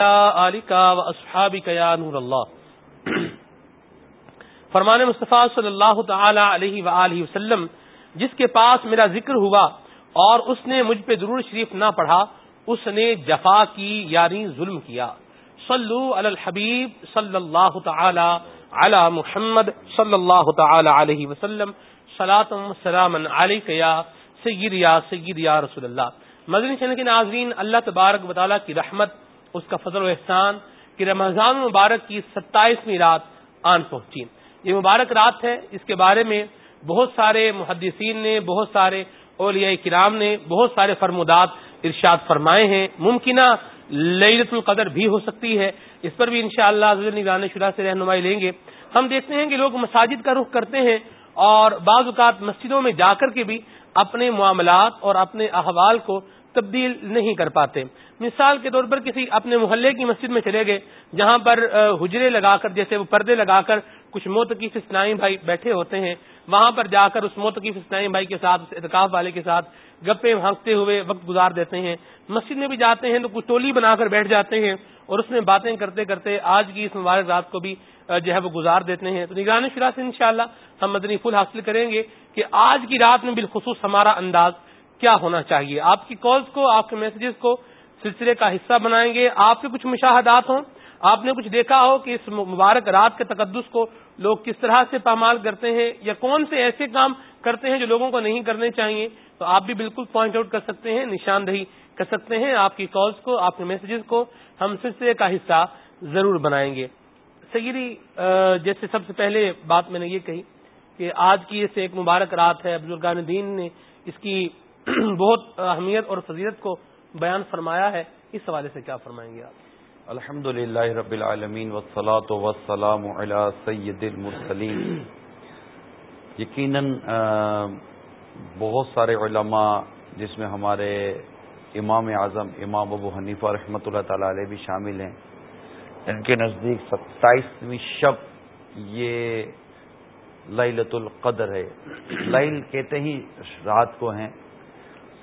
نور اللہ فرمان مصطفیٰ صلی اللہ تعالی علیہ وآلہ وسلم، جس کے پاس میرا ذکر ہوا اور اس نے مجھ پہ ضرور شریف نہ پڑھا، اس نے جفا کی یعنی ظلم کیا۔ صلو علی الحبیب صلی اللہ تعالی علی محمد صلی اللہ تعالی علیہ وسلم سلاطم سلام علیہ سید یا سید یا رسول اللہ۔ مدنی چین کے ناظرین، اللہ تبارک وطالعہ کی رحمت اس کا فضل و احسان کہ رمضان مبارک کی ستائیسویں رات آن پہنچی۔ یہ مبارک رات ہے۔ اس کے بارے میں بہت سارے محدثین نے، بہت سارے اولیاء کرام نے، بہت سارے فرمودات ارشاد فرمائے ہیں۔ ممکنہ للت القدر بھی ہو سکتی ہے۔ اس پر بھی انشاءاللہ شاء اللہ نگران شرح سے رہنمائی لیں گے۔ ہم دیکھتے ہیں کہ لوگ مساجد کا رخ کرتے ہیں اور بعض اوقات مسجدوں میں جا کر کے بھی اپنے معاملات اور اپنے احوال کو تبدیل نہیں کر پاتے۔ مثال کے طور پر کسی اپنے محلے کی مسجد میں چلے گئے، جہاں پر حجرے لگا کر، جیسے وہ پردے لگا کر کچھ موتقیف اسلائی بھائی بیٹھے ہوتے ہیں، وہاں پر جا کر اس موتقیف اسلائی بھائی کے ساتھ اعتکاف والے کے ساتھ گپے ہانکتے ہوئے وقت گزار دیتے ہیں۔ مسجد میں بھی جاتے ہیں تو کچھ ٹولی بنا کر بیٹھ جاتے ہیں اور اس میں باتیں کرتے کرتے آج کی اس مبارک رات کو بھی جو ہے وہ گزار دیتے ہیں۔ تو نگرانی شرح سے انشاءاللہ ہم مدنی پھول حاصل کریں گے کہ آج کی رات میں بالخصوص ہمارا انداز کیا ہونا چاہیے۔ آپ کی کالز کو، آپ کے میسجز کو سلسلے کا حصہ بنائیں گے۔ آپ کے کچھ مشاہدات ہوں۔ آپ نے کچھ دیکھا ہو کہ اس مبارک رات کے تقدس کو لوگ کس طرح سے پامال کرتے ہیں یا کون سے ایسے کام کرتے ہیں جو لوگوں کو نہیں کرنے چاہیے، تو آپ بھی بالکل پوائنٹ آؤٹ کر سکتے ہیں، نشاندہی کر سکتے ہیں۔ آپ کی کالز کو، آپ کے میسجز کو ہم سلسلے کا حصہ ضرور بنائیں گے۔ سگیری جیسے سب سے پہلے بات میں نے یہ کہی کہ آج کی ایسے ایک مبارک رات ہے۔ بزرگان دین نے اس کی بہت اہمیت اور فضیلت کو بیان فرمایا ہے، اس حوالے سے کیا فرمائیں گے آپ؟ الحمد للہ رب العالمین وسلاۃ وسلام سید المرسلین۔ یقیناً بہت سارے علماء، جس میں ہمارے امام اعظم، امام ابو حنیفہ رحمۃ اللہ تعالی علیہ بھی شامل ہیں۔ ان کے نزدیک ستائیسویں شب یہ لت القدر ہے۔ لائل کہتے ہی رات کو ہیں۔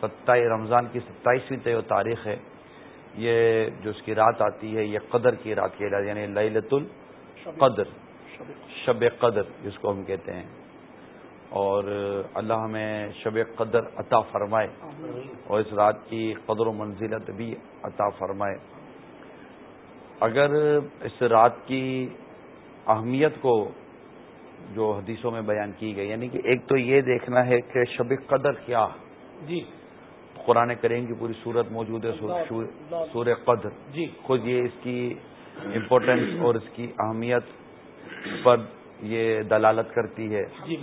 ستائی رمضان کی ستائیسویں طے تاریخ ہے۔ یہ جو اس کی رات آتی ہے، یہ قدر کی رات کی علاج یعنی لت القدر شب قدر جس کو ہم کہتے ہیں۔ اور اللہ ہمیں شب قدر عطا فرمائے، اور اس رات کی قدر و منزلت بھی عطا فرمائے۔ اگر اس رات کی اہمیت کو جو حدیثوں میں بیان کی گئی یعنی کہ ایک تو یہ دیکھنا ہے کہ شب قدر کیا۔ جی۔ قرآن کریم کی پوری صورت موجود ہے سور قدر۔ جی۔ خود یہ اس کی امپورٹنس اور اس کی اہمیت پر یہ دلالت کرتی ہے۔ جی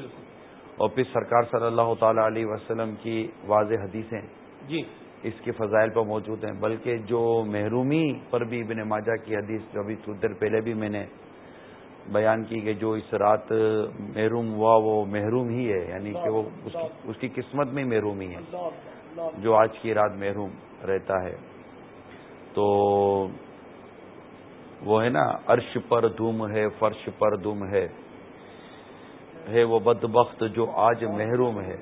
اور پھر سرکار صلی اللہ تعالی علیہ وسلم کی واضح حدیثیں جی۔ اس کے فضائل پر موجود ہیں۔ بلکہ جو محرومی پر بھی ابن ماجہ کی حدیث جو ابھی تھوڑی دیر پہلے بھی میں نے بیان کی کہ جو اس رات محروم ہوا وہ محروم ہی ہے یعنی کہ وہ اس کی قسمت میں محرومی ہے۔ جو آج کی رات محروم رہتا ہے، تو وہ ہے نا، عرش پر دھوم ہے، فرش پر دھوم ہے ہے وہ بدبخت جو آج محروم ہے۔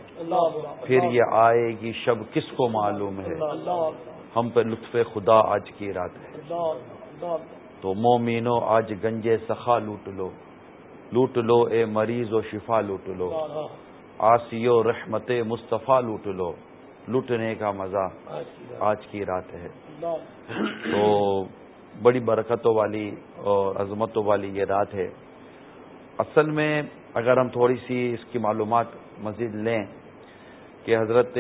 پھر یہ آئے گی شب کس کو معلوم ہے؟ ہم پہ لطف خدا آج کی رات ہے۔ تو مومینو آج گنجے سخا لوٹ لو۔ لوٹ لو، اے مریض و شفا لوٹ لو۔ آسیو رحمت مصطفیٰ لوٹ لو۔ لوٹنے کا مزہ آج کی رات۔ ہے۔ تو بڑی برکتوں والی اور عظمتوں والی یہ رات ہے۔ اصل میں اگر ہم تھوڑی سی اس کی معلومات مزید لیں کہ حضرت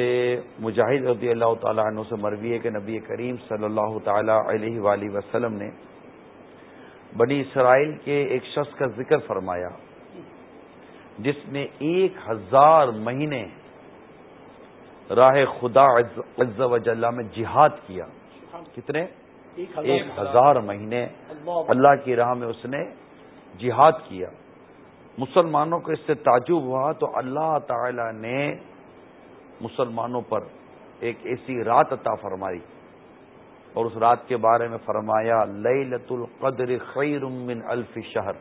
مجاہد رضی اللہ تعالیٰ عنہ سے مروی ہے کہ نبی کریم صلی اللہ تعالی علیہ وآلہ وسلم نے بنی اسرائیل کے ایک شخص کا ذکر فرمایا جس نے ایک ہزار مہینے راہ خدا عز و جلہ میں جہاد کیا۔ کتنے؟ ایک ہزار۔ مہینے اللہ۔ کی راہ میں اس نے جہاد کیا۔ مسلمانوں کو اس سے تعجب ہوا تو اللہ تعالی نے مسلمانوں پر ایک ایسی رات عطا فرمائی اور اس رات کے بارے میں فرمایا لیلت القدر خیر من الف شہر۔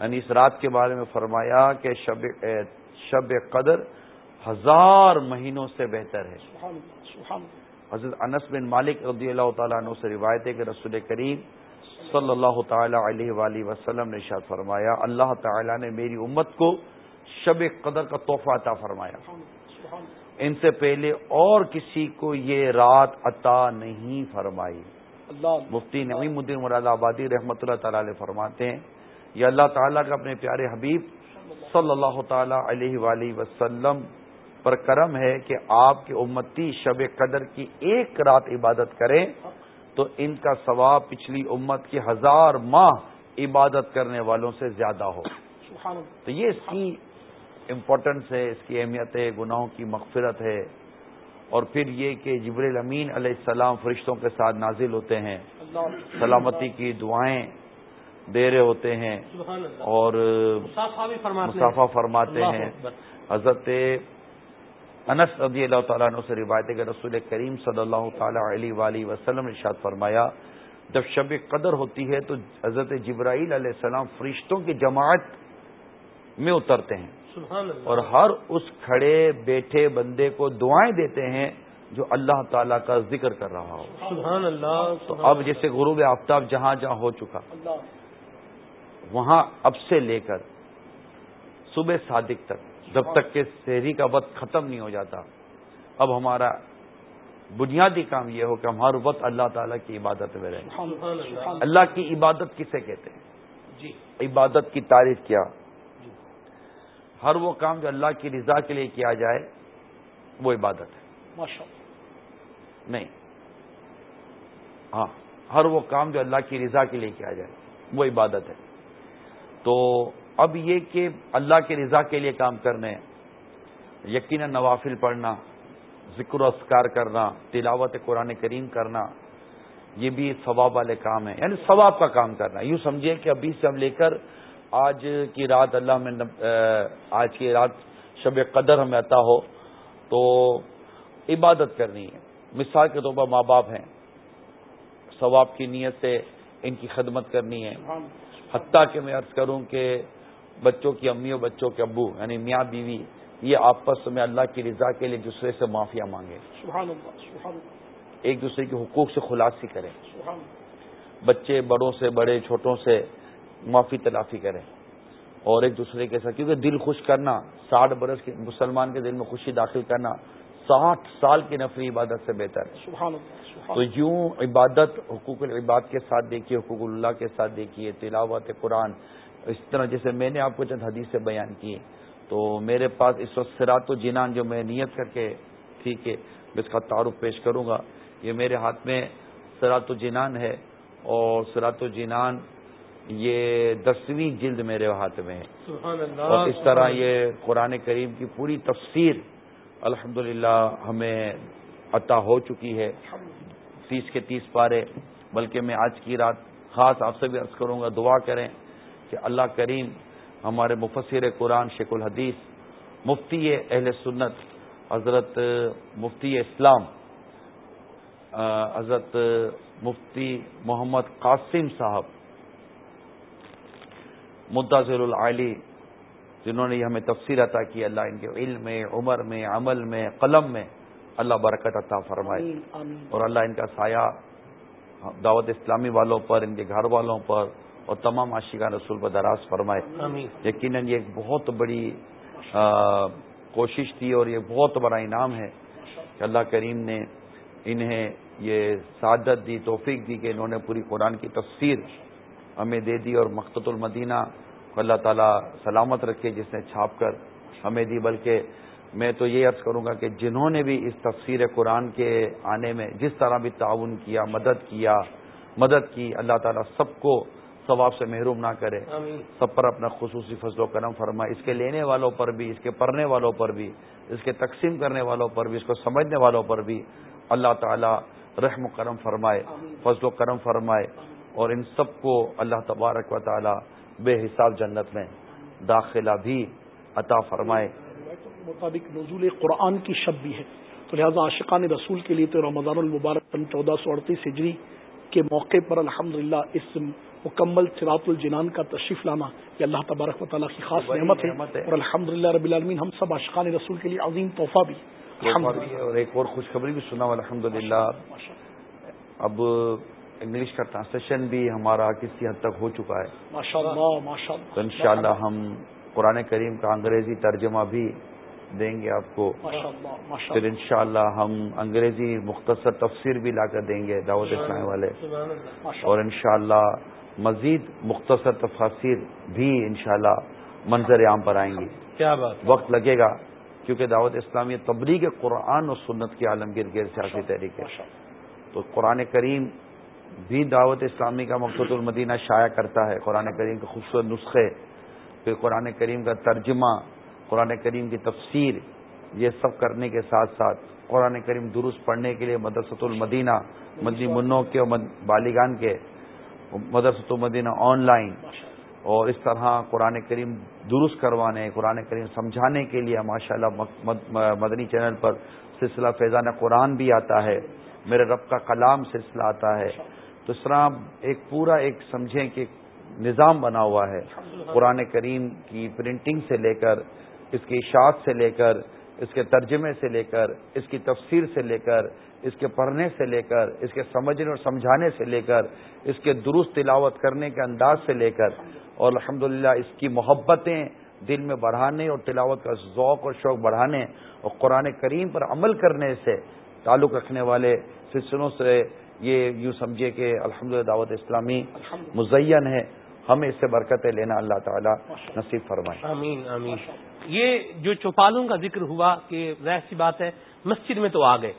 یعنی اس رات کے بارے میں فرمایا کہ شب شب قدر ہزار مہینوں سے بہتر ہے۔ حضرت انس بن مالک رضی اللہ تعالیٰ عنہ سے روایت ہے کہ رسول کریم صلی اللہ تعالی علیہ وآلہ وسلم نے شاد فرمایا اللہ تعالیٰ نے میری امت کو شب قدر کا تحفہ عطا فرمایا۔ ان سے پہلے اور کسی کو یہ رات عطا نہیں فرمائی۔ مفتی نعیم الدین مراد آبادی رحمۃ اللہ تعالی علیہ فرماتے ہیں یہ اللہ تعالیٰ کا اپنے پیارے حبیب صلی اللہ تعالی علیہ وآلہ وسلم پر کرم ہے کہ آپ کے امتی شب قدر کی ایک رات عبادت کریں تو ان کا ثواب پچھلی امت کی ہزار ماہ عبادت کرنے والوں سے زیادہ ہو۔ تو یہ اس کی امپورٹنس ہے اس کی اہمیت ہے گناہوں کی مغفرت ہے۔ اور پھر یہ کہ جبر امین علیہ السلام فرشتوں کے ساتھ نازل ہوتے ہیں۔ سلامتی کی دعائیں دے رہے ہوتے ہیں۔ اور مسافہ فرماتے ہیں۔ حضرت انس رضی اللہ تعالیٰ عنہ سے روایت کہ رسول کریم صلی اللہ تعالیٰ علیہ وآلہ وسلم نے شاد فرمایا جب شب قدر ہوتی ہے تو حضرت جبرائیل علیہ السلام فرشتوں کی جماعت میں اترتے ہیں۔ اور ہر اس کھڑے بیٹھے بندے کو دعائیں دیتے ہیں جو اللہ تعالیٰ کا ذکر کر رہا ہو۔ سبحان اللہ تو اب جیسے غروب آفتاب جہاں جہاں ہو چکا وہاں اب سے لے کر صبح صادق تک۔ جب تک کہ شہری کا وقت ختم نہیں ہو جاتا اب ہمارا بنیادی کام یہ ہو کہ ہم ہر وقت اللہ تعالیٰ کی عبادت میں رہیں۔ اللہ۔ کی عبادت کسے کہتے ہیں؟ جی۔ عبادت کی تعریف کیا۔ جی۔ ہر وہ کام جو اللہ کی رضا کے لیے کیا جائے وہ عبادت ہے۔ نہیں۔ ہاں ہر وہ کام جو اللہ کی رضا کے لیے کیا جائے وہ عبادت ہے۔ تو اب یہ کہ اللہ کی رضا کے لیے کام کرنے یقیناً نوافل پڑھنا ذکر و اسکار کرنا تلاوت قرآن کریم کرنا یہ بھی ثواب والے کام ہیں۔ یعنی ثواب کا کام کرنا۔ یوں سمجھیں کہ ابھی سے ہم لے کر آج کی رات اللہ میں آج کی رات شب قدر ہمیں عطا ہو تو عبادت کرنی ہے۔ مثال کے طور پر ماں باپ ہیں ثواب کی نیت سے ان کی خدمت کرنی ہے حتیٰ کہ میں عرض کروں کہ بچوں کی امی اور بچوں کے ابو یعنی میاں بیوی یہ آپس میں اللہ کی رضا کے لیے دوسرے سے معافیا مانگے۔ سبحان سبحان اللہ ایک دوسرے کے حقوق سے خلاصی کریں۔ بچے بڑوں سے بڑے چھوٹوں سے معافی تلافی کریں۔ اور ایک دوسرے کے ساتھ کیونکہ دل خوش کرنا ساٹھ برس کے مسلمان کے دل میں خوشی داخل کرنا ساٹھ سال کی نفری عبادت سے بہتر ہے۔ سبحان اللہ تو یوں عبادت حقوق العباد کے ساتھ دیکھیے حقوق اللہ کے ساتھ دیکھیے تلاوت قرآن اس طرح جیسے میں نے آپ کو چند حدیث سے بیان کی تو میرے پاس اس وقت سرات و جینان جو میں نیت کر کے ٹھیک ہے میں اس کا تعارف پیش کروں گا یہ میرے ہاتھ میں سرات و جینان ہے اور سرات و جینان یہ دسویں جلد میرے ہاتھ میں ہے۔ اور اس طرح یہ قرآن کریم کی پوری تفسیر الحمد ہمیں عطا ہو چکی ہے۔ تیس کے تیس پارے بلکہ میں آج کی رات خاص آپ سے بھی عرض کروں گا دعا کریں۔ کہ اللہ کریم ہمارے مفسر قرآن شیخ الحدیث مفتی اہل سنت حضرت مفتی اسلام حضرت مفتی محمد قاسم صاحب مداضر العلی جنہوں نے یہ ہمیں تفصیل عطا کی اللہ ان کے علم میں عمر میں عمل میں قلم میں اللہ برکت عطا فرمائے۔ اور اللہ ان کا سایہ دعوت اسلامی والوں پر ان کے گھر والوں پر اور تمام عاشقان رسول پر دراز فرمائے۔ یقیناً یہ ایک بہت بڑی کوشش تھی اور یہ بہت بڑا انعام ہے کہ اللہ کریم نے انہیں یہ سعادت دی توفیق دی کہ انہوں نے پوری قرآن کی تفسیر ہمیں دے دی اور مقت المدینہ کو اللہ تعالیٰ سلامت رکھے جس نے چھاپ کر ہمیں دی۔ بلکہ میں تو یہ عرض کروں گا کہ جنہوں نے بھی اس تفسیر قرآن کے آنے میں جس طرح بھی تعاون کیا مدد کیا مدد کی اللہ تعالیٰ سب کو ثواب سے محروم نہ کرے۔ سب پر اپنا خصوصی فضل و کرم فرمائے اس کے لینے والوں پر بھی اس کے پڑھنے والوں پر بھی اس کے تقسیم کرنے والوں پر بھی اس کو سمجھنے والوں پر بھی اللہ تعالی رحم و کرم فرمائے فضل و کرم فرمائے اور ان سب کو اللہ تبارک و تعالی بے حساب جنت میں داخلہ بھی عطا فرمائے۔ مطابق نزول قرآن کی شب بھی ہے۔ تو لہٰذا عاشقان رسول کے لیے تو رمضان المبارک چودہ سو اڑتیس ہجری کے موقع پر الحمدللہ اس مکمل سراط الجنان کا تشریف لانا یہ اللہ تبارک و تعالیٰ کی خاص نعمت ہے۔ اور الحمد رب العالمین ہم سب اشقان رسول کے لیے عظیم تحفہ بھی۔ اور ایک اور خوشخبری بھی سنا الحمد للہ اب انگلش کا ٹرانسلیشن بھی ہمارا کسی حد تک ہو چکا ہے۔ تو انشاءاللہ ہم قرآن کریم کا انگریزی ترجمہ بھی دیں گے آپ کو۔ پھر انشاءاللہ ہم انگریزی مختصر تفسیر بھی لا کر دیں گے دعوت اسلامی والے۔ اور انشاءاللہ مزید مختصر تفاصیر بھی انشاءاللہ منظر عام پر آئیں گی. کیا بات وقت لگے گا کیونکہ دعوت اسلامی تبلیغ قرآن و سنت کی عالمگیر غیر سیاسی تحریک ہے. تو قرآن کریم بھی دعوت اسلامی کا مقصد المدینہ شائع کرتا ہے. قرآن کریم کے خوبصورت نسخے پھر قرآن کریم کا ترجمہ قرآن کریم کی تفسیر یہ سب کرنے کے ساتھ ساتھ قرآن کریم درست پڑھنے کے لیے مدرسۃ المدینہ مدنی منوں کے بالیگان کے مدرسۃ المدینہ آن لائن اور اس طرح قرآن کریم درست کروانے قرآن کریم سمجھانے کے لیے ماشاء اللہ مدنی چینل پر سلسلہ فیضان قرآن بھی آتا ہے میرے رب کا کلام سلسلہ آتا ہے۔ تو اس طرح ایک پورا ایک سمجھیں کہ نظام بنا ہوا ہے۔ قرآن کریم کی پرنٹنگ سے لے کر اس کی اشاعت سے لے کر اس کے ترجمے سے لے کر اس کی تفسیر سے لے کر اس کے پڑھنے سے لے کر اس کے سمجھنے اور سمجھانے سے لے کر اس کے درست تلاوت کرنے کے انداز سے لے کر اور الحمد اس کی محبتیں دل میں بڑھانے اور تلاوت کا ذوق اور شوق بڑھانے اور قرآن کریم پر عمل کرنے سے تعلق رکھنے والے سلسلوں سے یہ یوں سمجھے کہ الحمد دعوت اسلامی مزین ہے۔ ہمیں اس سے برکتیں لینا اللہ تعالیٰ نصیب فرمائے۔ آمین آمین۔ یہ جو چوپالوں کا ذکر ہوا کہ ظاہر سی بات ہے، مسجد میں تو آ گئے۔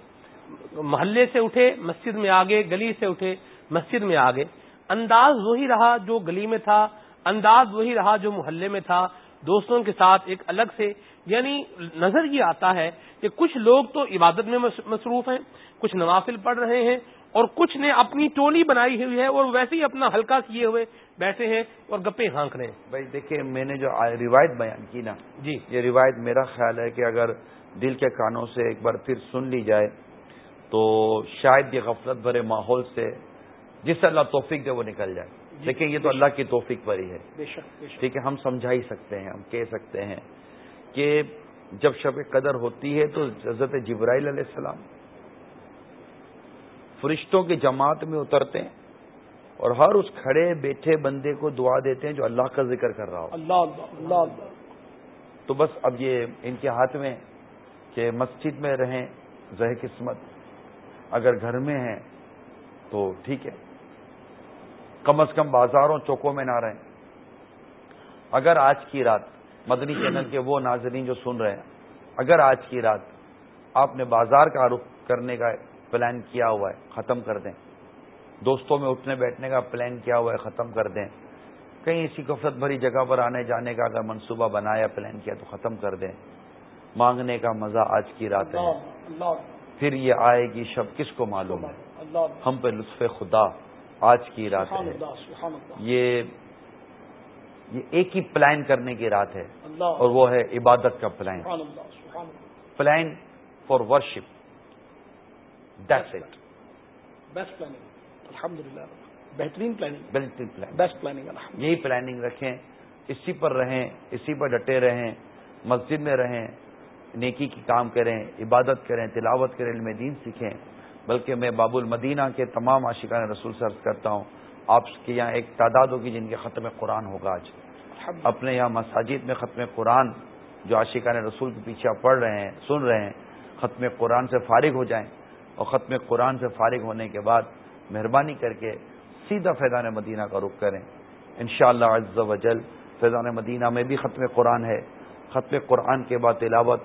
محلے سے اٹھے، مسجد میں آگے، گلی سے اٹھے، مسجد میں آگے۔ انداز وہی رہا جو گلی میں تھا، انداز وہی رہا جو محلے میں تھا۔ دوستوں کے ساتھ ایک الگ سے یعنی نظر یہ آتا ہے کہ کچھ لوگ تو عبادت میں مصروف ہیں، کچھ نوافل پڑھ رہے ہیں اور کچھ نے اپنی ٹولی بنائی ہوئی ہے اور ویسے ہی اپنا ہلکا کیے ہوئے بیٹھے ہیں اور گپے ہانک رہے ہیں۔ بھائی دیکھیں میں نے جو روایت بیان کی نا جی۔ یہ روایت میرا خیال ہے کہ اگر دل کے کانوں سے ایک بار پھر سن لی جائے تو شاید یہ غفلت بھرے ماحول سے جس سے اللہ توفیق دے وہ نکل جائے۔ جی، لیکن یہ تو اللہ کی توفیق پر ہی ہے ٹھیک ہے ہم سمجھا ہی سکتے ہیں ہم کہہ سکتے ہیں کہ جب شب قدر ہوتی ہے تو حضرت جبرائیل علیہ السلام فرشتوں کی جماعت میں اترتے ہیں اور ہر اس کھڑے بیٹھے بندے کو دعا دیتے ہیں جو اللہ کا ذکر کر رہا ہو۔ اللہ اللہ اللہ اللہ تو بس اب یہ ان کے ہاتھ میں کہ مسجد میں رہیں زہ قسمت۔ اگر گھر میں ہیں تو ٹھیک ہے۔ کم از کم بازاروں چوکوں میں نہ رہیں۔ اگر آج کی رات مدنی چینل کے وہ ناظرین جو سن رہے ہیں اگر آج کی رات آپ نے بازار کا رخ کرنے کا پلان کیا ہوا ہے ختم کر دیں۔ دوستوں میں اٹھنے بیٹھنے کا پلان کیا ہوا ہے ختم کر دیں۔ کہیں اسی گفرت بھری جگہ پر آنے جانے کا اگر منصوبہ بنایا پلان کیا تو ختم کر دیں۔ مانگنے کا مزہ آج کی رات ہے۔ پھر یہ آئے گی شب کس کو معلوم ہے؟ ہم پہ لطف خدا آج کی رات ہے۔ یہ یہ ایک ہی پلان کرنے کی رات ہے۔ اور وہ ہے عبادت کا plan. Plan for worship. That's it best planning الحمد للہ بہترین پلاننگ بہترین پلان بیسٹ پلاننگ یہی پلاننگ رکھیں اسی پر رہیں اسی پر ڈٹے رہیں مسجد میں رہیں نیکی کی کام کریں عبادت کریں تلاوت کریں علم دین سیکھیں بلکہ میں باب المدینہ کے تمام عاشقان رسول سے عرض کرتا ہوں آپ کے یہاں ایک تعداد ہوگی جن کے ختم قرآن ہوگا آج اپنے یہاں مساجد میں ختم قرآن جو عاشقان رسول کے پیچھے پڑھ رہے ہیں سن رہے ہیں ختم قرآن سے فارغ ہو جائیں اور ختم قرآن سے فارغ ہونے کے بعد مہربانی کر کے سیدھا فیضان مدینہ کا رخ کریں۔ انشاءاللہ شاء اللہ جل فیضان مدینہ میں بھی ختم قرآن ہے۔ ختم قرآن کے بعد تلاوت،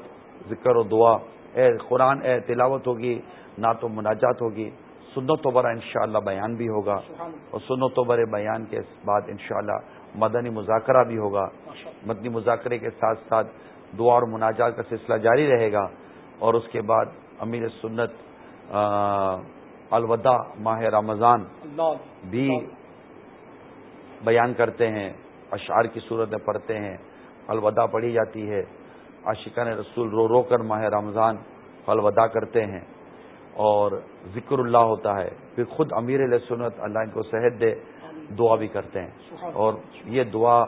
ذکر و دعا، اے قرآن، اے تلاوت ہوگی نہ تو مناجات ہوگی۔ سنت و برا انشاءاللہ بیان بھی ہوگا۔ اور سنت و برے بیان کے بعد انشاءاللہ مدنی مذاکرہ بھی ہوگا۔ مدنی مذاکرے کے ساتھ ساتھ دعا اور مناجات کا سلسلہ جاری رہے گا۔ اور اس کے بعد امیر سنت الوداع ماہ رمضان بھی بیان کرتے ہیں اشعار کی صورت میں پڑھتے ہیں الوداع پڑھی جاتی ہے۔ عاشقان رسول رو رو کر ماہ رمضان الوداع کرتے ہیں اور ذکر اللہ ہوتا ہے۔ پھر خود امیر علیہ سنت اللہ ان کو صحت دے دعا بھی کرتے ہیں۔ اور یہ دعا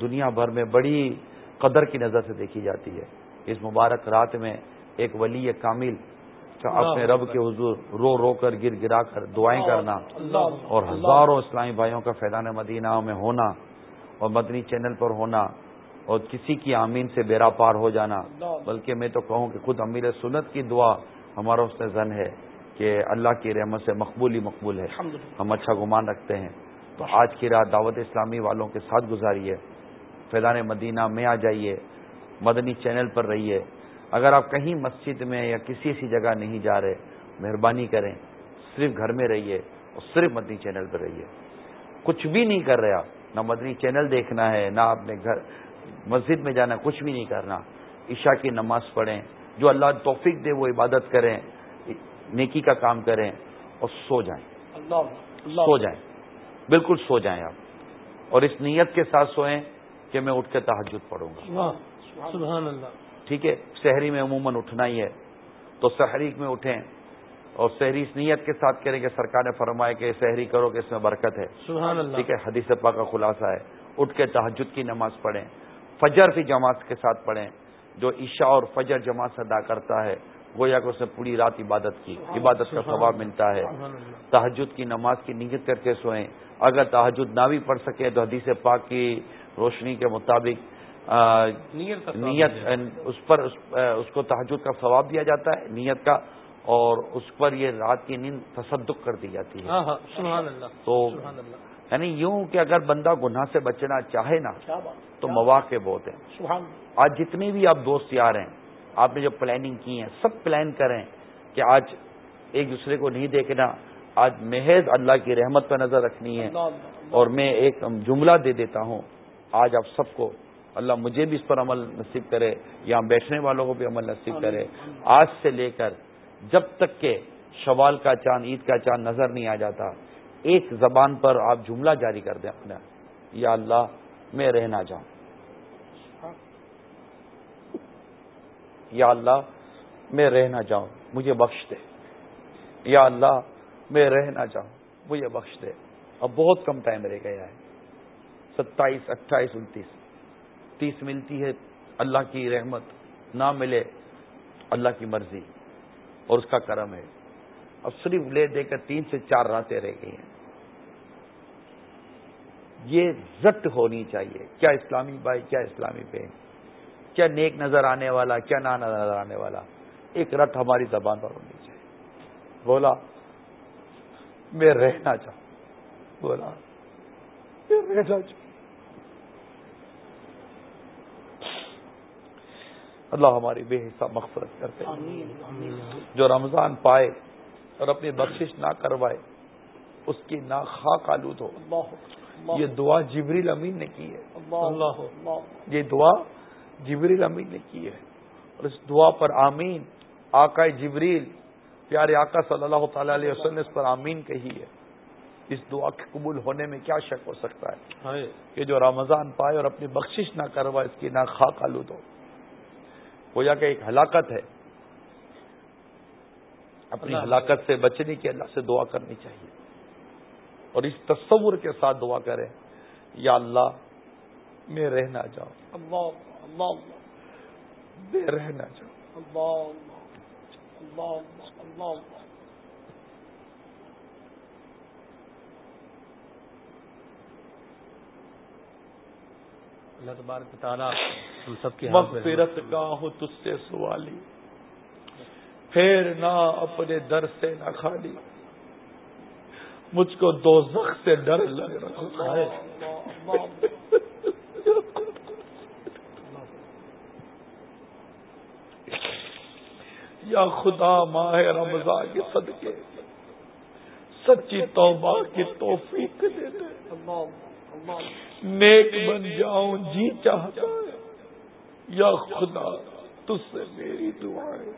دنیا بھر میں بڑی قدر کی نظر سے دیکھی جاتی ہے۔ اس مبارک رات میں ایک ولی کامل کا اپنے رب کے حضور رو رو کر گر گرا کر دعائیں کرنا۔ اور ہزاروں اسلامی بھائیوں کا فیضان مدینہ میں ہونا اور مدنی چینل پر ہونا اور کسی کی آمین سے بیرا پار ہو جانا۔ بلکہ میں تو کہوں کہ خود امیر سنت کی دعا ہمارا اس نے زن ہے کہ اللہ کی رحمت سے مقبول ہی مقبول ہے۔ ہم اچھا گمان رکھتے ہیں۔ تو آج کی رات دعوت اسلامی والوں کے ساتھ گزاریے فیضان مدینہ میں آ جائیے۔ مدنی چینل پر رہیے۔ اگر آپ کہیں مسجد میں یا کسی ایسی جگہ نہیں جا رہے مہربانی کریں صرف گھر میں رہیے اور صرف مدنی چینل پر رہیے۔ کچھ بھی نہیں کر رہے آپ نہ مدنی چینل دیکھنا ہے نہ اپنے گھر مسجد میں جانا کچھ بھی نہیں کرنا۔ عشاء کی نماز پڑھیں جو اللہ توفیق دے وہ عبادت کریں نیکی کا کام کریں اور سو جائیں۔ سو جائیں۔ بالکل سو جائیں آپ۔ اور اس نیت کے ساتھ سوئیں کہ میں اٹھ کے تحجد پڑھوں گا۔ سبحان اللہ۔ ٹھیک ہے شہری میں عموماً اٹھنا ہی ہے۔ تو شہری میں اٹھیں اور شہری اس نیت کے ساتھ کریں کہ سرکار نے فرمایا کہ شہری کرو کہ اس میں برکت ہے۔ سبحان اللہ۔ ٹھیک ہے حدیث پاک کا خلاصہ ہے۔ اٹھ کے تحجد کی نماز پڑھیں۔ فجر کی جماعت کے ساتھ پڑھیں۔ جو عشاء اور فجر جماعت ادا کرتا ہے گویا کہ اس نے پوری رات عبادت کی۔ عبادت کا ثواب ملتا ہے۔ تحجد کی نماز کی نیت کر کے سوئیں۔ اگر تحجد نہ بھی پڑھ سکے تو حدیث پاک کی روشنی کے مطابق نیت اس پر اس کو تحجد کا ثواب دیا جاتا ہے نیت کا اور اس پر یہ رات کی نیند تصدق کر دی جاتی ہے۔ ہاں، ہاں، تو یعنی یوں کہ اگر بندہ گناہ سے بچنا چاہے نا تو مواقع بہت ہیں۔ آج جتنے بھی آپ دوست یار ہیں آپ نے جو پلاننگ کی ہے سب پلان کریں کہ آج ایک دوسرے کو نہیں دیکھنا آج محض اللہ کی رحمت پہ نظر رکھنی ہے۔ اور میں ایک جملہ دے دیتا ہوں آج آپ سب کو اللہ مجھے بھی اس پر عمل نصیب کرے یا بیٹھنے والوں کو بھی عمل نصیب کرے۔ آج سے لے کر جب تک کہ شوال کا چاند عید کا چاند نظر نہیں آ جاتا ایک زبان پر آپ جملہ جاری کر دیں اپنا یا اللہ میں رہنا جاؤں یا اللہ میں رہنا جاؤں مجھے بخش دے۔ یا اللہ میں رہنا جاؤں مجھے بخش دے۔ اب بہت کم ٹائم رہ گیا ہے۔ ستائیس اٹھائیس انتیس۔ تیس ملتی ہے، اللہ کی رحمت نہ ملے، اللہ کی مرضی اور اس کا کرم ہے۔ اب صرف لے دے کر تین سے چار راتیں رہ گئی ہیں۔ یہ زٹ ہونی چاہیے۔ کیا اسلامی بھائی، کیا اسلامی بہن؟ کیا نیک نظر آنے والا، کیا نہ نظر آنے والا؟ ایک رٹ ہماری زبان پر ہونی چاہیے۔ بولا، میں رہنا چاہوں۔ بولا، میں رہنا چاہوں۔ اللہ ہماری بے حصہ مغفرت کرتے جو رمضان پائے اور اپنی بخشش نہ کروائے اس کی نہ خاک آلود ہو یہ دعا جبریل امین نے کی ہے۔ یہ دعا جبریل امین نے کی ہے۔ اور اس دعا پر آمین۔ آقا جبریل پیارے آقا صلی اللہ تعالی علیہ وسلم نے اس پر آمین کہی ہے۔ اس دعا کے قبول ہونے میں کیا شک ہو سکتا ہے؟ کہ جو رمضان پائے اور اپنی بخشش نہ کروائے اس کی نہ خاک آلود ہو۔ گویا کہ ایک ہلاکت ہے۔ اپنی ہلاکت سے بچنے کی اللہ سے دعا کرنی چاہیے۔ اور اس تصور کے ساتھ دعا کریں یا اللہ میں رہنا چاہوں میں رہنا چاہوں اللہ۔ تبارک تعالیٰ ہم سب کی مغفرت کا ہو تج سے سوالی۔ پھر نہ اپنے در سے نہ خالی۔ مجھ کو دو زخ سے ڈر لگ رہا ہے۔ یا خدا ماہ رمضان کے صدقے۔ سچی توبہ کی توفیق دے دے۔ نیک بن جاؤں جی چاہتا یا خدا تج سے میری دعائیں۔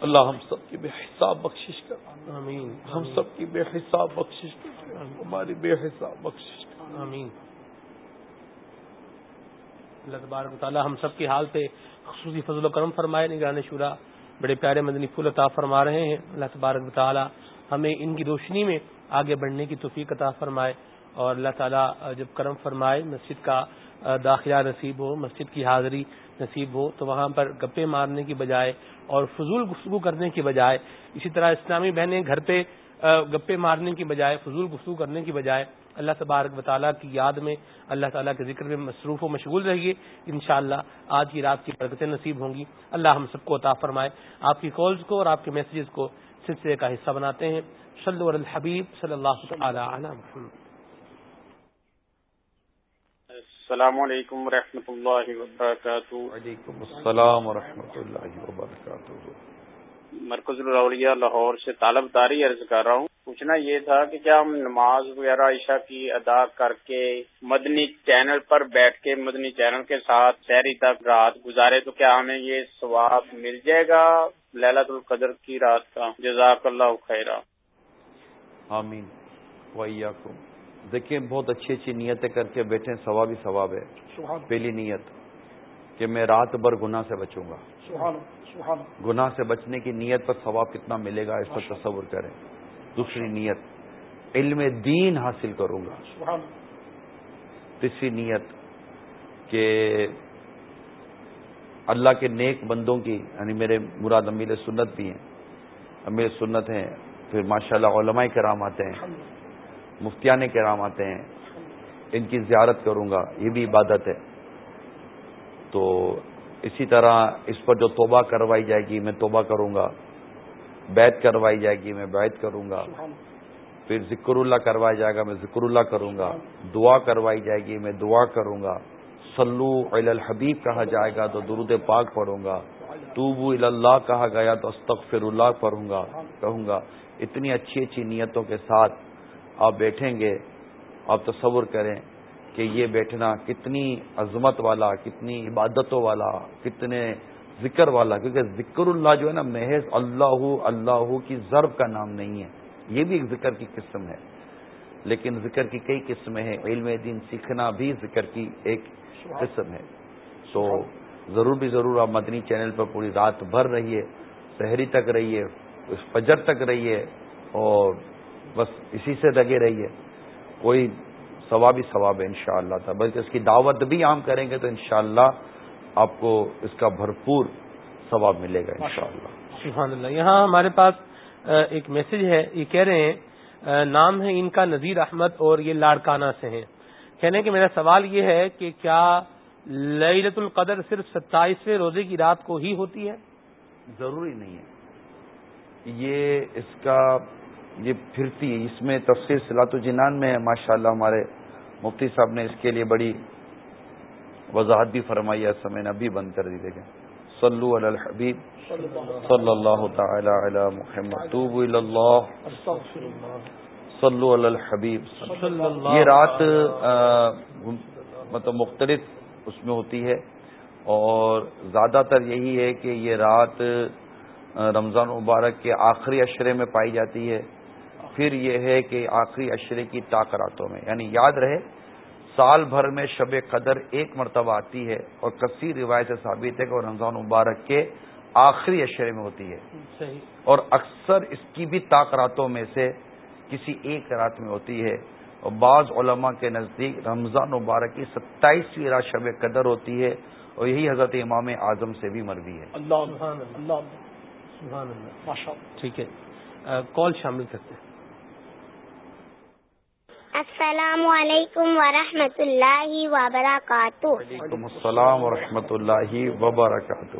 اللہ ہم سب کی بے حساب بخشش کر آمین۔ ہم سب کی بے حساب بخشش کر ہماری بے حساب بخشش کر آمین۔ اللہ تبارک تعالیٰ ہم سب کی حال پہ خصوصی فضل و کرم فرمائے۔ نگران شورا بڑے پیارے مدنی پھول عطا فرما رہے ہیں۔ اللہ تبارک تعالی ہمیں ان کی روشنی میں آگے بڑھنے کی توفیق عطا فرمائے اور اللہ تعالیٰ جب کرم فرمائے، مسجد کا داخلہ نصیب ہو، مسجد کی حاضری نصیب ہو، تو وہاں پر گپے مارنے کی بجائے اور فضول گفتگو کرنے کی بجائے، اسی طرح اسلامی بہنیں گھر پہ گپے مارنے کی بجائے، فضول گفتگو کرنے کی بجائے اللہ تبارک و تعالیٰ کی یاد میں اللہ تعالیٰ کے ذکر میں مصروف و مشغول رہیے۔ انشاءاللہ آج کی رات کی برکتیں نصیب ہوں گی۔ اللہ ہم سب کو عطا فرمائے۔ آپ کی کالز کو اور آپ کے میسیجز کو سلسلے کا حصہ بناتے ہیں۔ صلی الحبیب صلی اللہ تعالی علی محمد۔ السلام علیکم و اللہ وبرکاتہ۔ وعلیکم السلام و اللہ وبرکاتہ۔ مرکز الاولیاء لاہور سے طالب داری عرض کر رہا ہوں۔ پوچھنا یہ تھا کہ کیا ہم نماز وغیرہ عشاء کی ادا کر کے مدنی چینل پر بیٹھ کے مدنی چینل کے ساتھ شہری تک رات گزارے تو کیا ہمیں یہ ثواب مل جائے گا للت القدر کی رات کا؟ جزاک اللہ خیرہ آمین۔ دیکھیں بہت اچھی اچھی نیتیں کر کے بیٹھے ثواب ہی ثواب ہے۔ پہلی نیت۔ کہ میں رات بھر گناہ سے بچوں گا۔ گناہ سے بچنے کی نیت پر ثواب کتنا ملے گا اس پر تصور کریں۔ دوسری نیت علم دین حاصل کروں گا۔ تیسری نیت کہ اللہ کے نیک بندوں کی یعنی میرے مراد امیر سنت بھی ہیں۔ امیر سنت ہیں پھر ماشاء اللہ علماء کرام آتے ہیں۔ مفتیان کرام آتے ہیں۔ ان کی زیارت کروں گا یہ بھی عبادت ہے۔ تو اسی طرح اس پر جو توبہ کروائی جائے گی، میں توبہ کروں گا بیت کروائی جائے گی، میں بیت کروں گا، پھر ذکر اللہ کروایا جائے گا، میں ذکر اللہ کروں گا، دعا کروائی جائے گی، میں دعا کروں گا۔ سلو الحبیب کہا جائے گا تو درود پاک پڑھوں گا۔ توبو اللہ کہا گیا تو استغفر اللہ پڑھوں گا، کہوں گا۔ اتنی اچھی اچھی نیتوں کے ساتھ آپ بیٹھیں گے، آپ تصور کریں۔ کہ یہ بیٹھنا کتنی عظمت والا، کتنی عبادتوں والا، کتنے ذکر والا، کیونکہ ذکر اللہ جو ہے نا، محض اللہ اللہ کی ضرب کا نام نہیں ہے۔ یہ بھی ایک ذکر کی قسم ہے۔ لیکن ذکر کی کئی قسمیں ہیں۔ علم دین سیکھنا بھی ذکر کی ایک قسم ہے۔ تو ضرور بھی ضرور آپ مدنی چینل پر پوری رات بھر رہیے شہری تک رہیے، فجر تک رہیے اور بس اسی سے لگے رہیے۔ کوئی ثواب ہی ثواب ہے ان شاء اللہ تھا بلکہ اس کی دعوت بھی عام کریں گے تو انشاءاللہ اللہ آپ کو اس کا بھرپور ثواب ملے گا انشاءاللہ۔ سبحان اللہ۔ یہاں ہمارے پاس ایک میسج ہے۔ یہ کہہ رہے ہیں نام ہے ان کا نذیر احمد اور یہ لاڑکانہ سے ہیں۔ کہنے کہ میرا سوال یہ ہے کہ کیا للت القدر صرف ستائیسویں روزے کی رات کو ہی ہوتی ہے؟ ضروری نہیں ہے۔ یہ اس کا یہ پھرتی ہے۔ اس میں تفصیل سلاط الجنان میں ماشاء اللہ ہمارے مفتی صاحب نے اس کے لیے بڑی وضاحت بھی فرمائی ہے سمے نے ابھی بند کر دی، دیکھیں۔ صلو علی الحبیب صلی اللہ تعالی علی محمد توب اللہ، صلو علی الحبیب۔ یہ رات مطلب مختلف اس میں ہوتی ہے، اور زیادہ تر یہی ہے کہ یہ رات رمضان مبارک کے آخری اشرے میں پائی جاتی ہے۔ پھر یہ ہے کہ آخری اشرے کی تاکراتوں میں یعنی یاد رہے سال بھر میں شب قدر ایک مرتبہ آتی ہے اور کثیر روایت ثابت ہے کہ وہ رمضان مبارک کے آخری اشرے میں ہوتی ہے اور اکثر اس کی بھی تاکراتوں میں سے کسی ایک رات میں ہوتی ہے اور بعض علماء کے نزدیک رمضان مبارک کی ستائیسویں رات شب قدر ہوتی ہے اور یہی حضرت امام اعظم سے بھی مرضی ہے ٹھیک ہے کال شامل کرتے ہیں السلام علیکم ورحمۃ اللہ وبرکاتہ۔ وعلیکم السلام ورحمۃ اللہ وبرکاتہ۔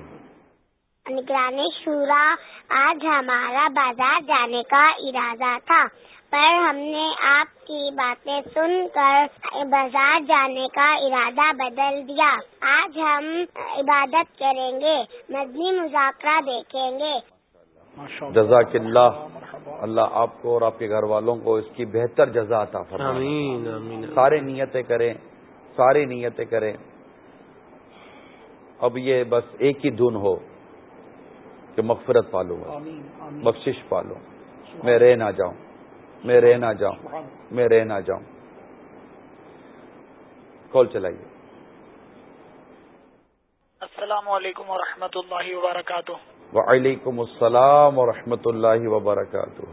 نگرانی شورا آج ہمارا بازار جانے کا ارادہ تھا پر ہم نے آپ کی باتیں سن کر بازار جانے کا ارادہ بدل دیا۔ آج ہم عبادت کریں گے مدنی مذاکرہ دیکھیں گے۔ جزاک اللہ۔ اللہ آپ کو اور آپ کے گھر والوں کو اس کی بہتر جزا عطا فرمائے۔ سارے نیتیں کریں ساری نیتیں کریں۔ اب یہ بس ایک ہی دھن ہو کہ مغفرت پالوں گا بخشش پالو میں رہ نہ جاؤں۔ میں رہ نہ جاؤں۔ میں رہ نہ جاؤں۔ کال چلائیے۔ السلام علیکم ورحمۃ اللہ وبرکاتہ۔ وعلیکم السلام ورحمۃ اللہ وبرکاتہ.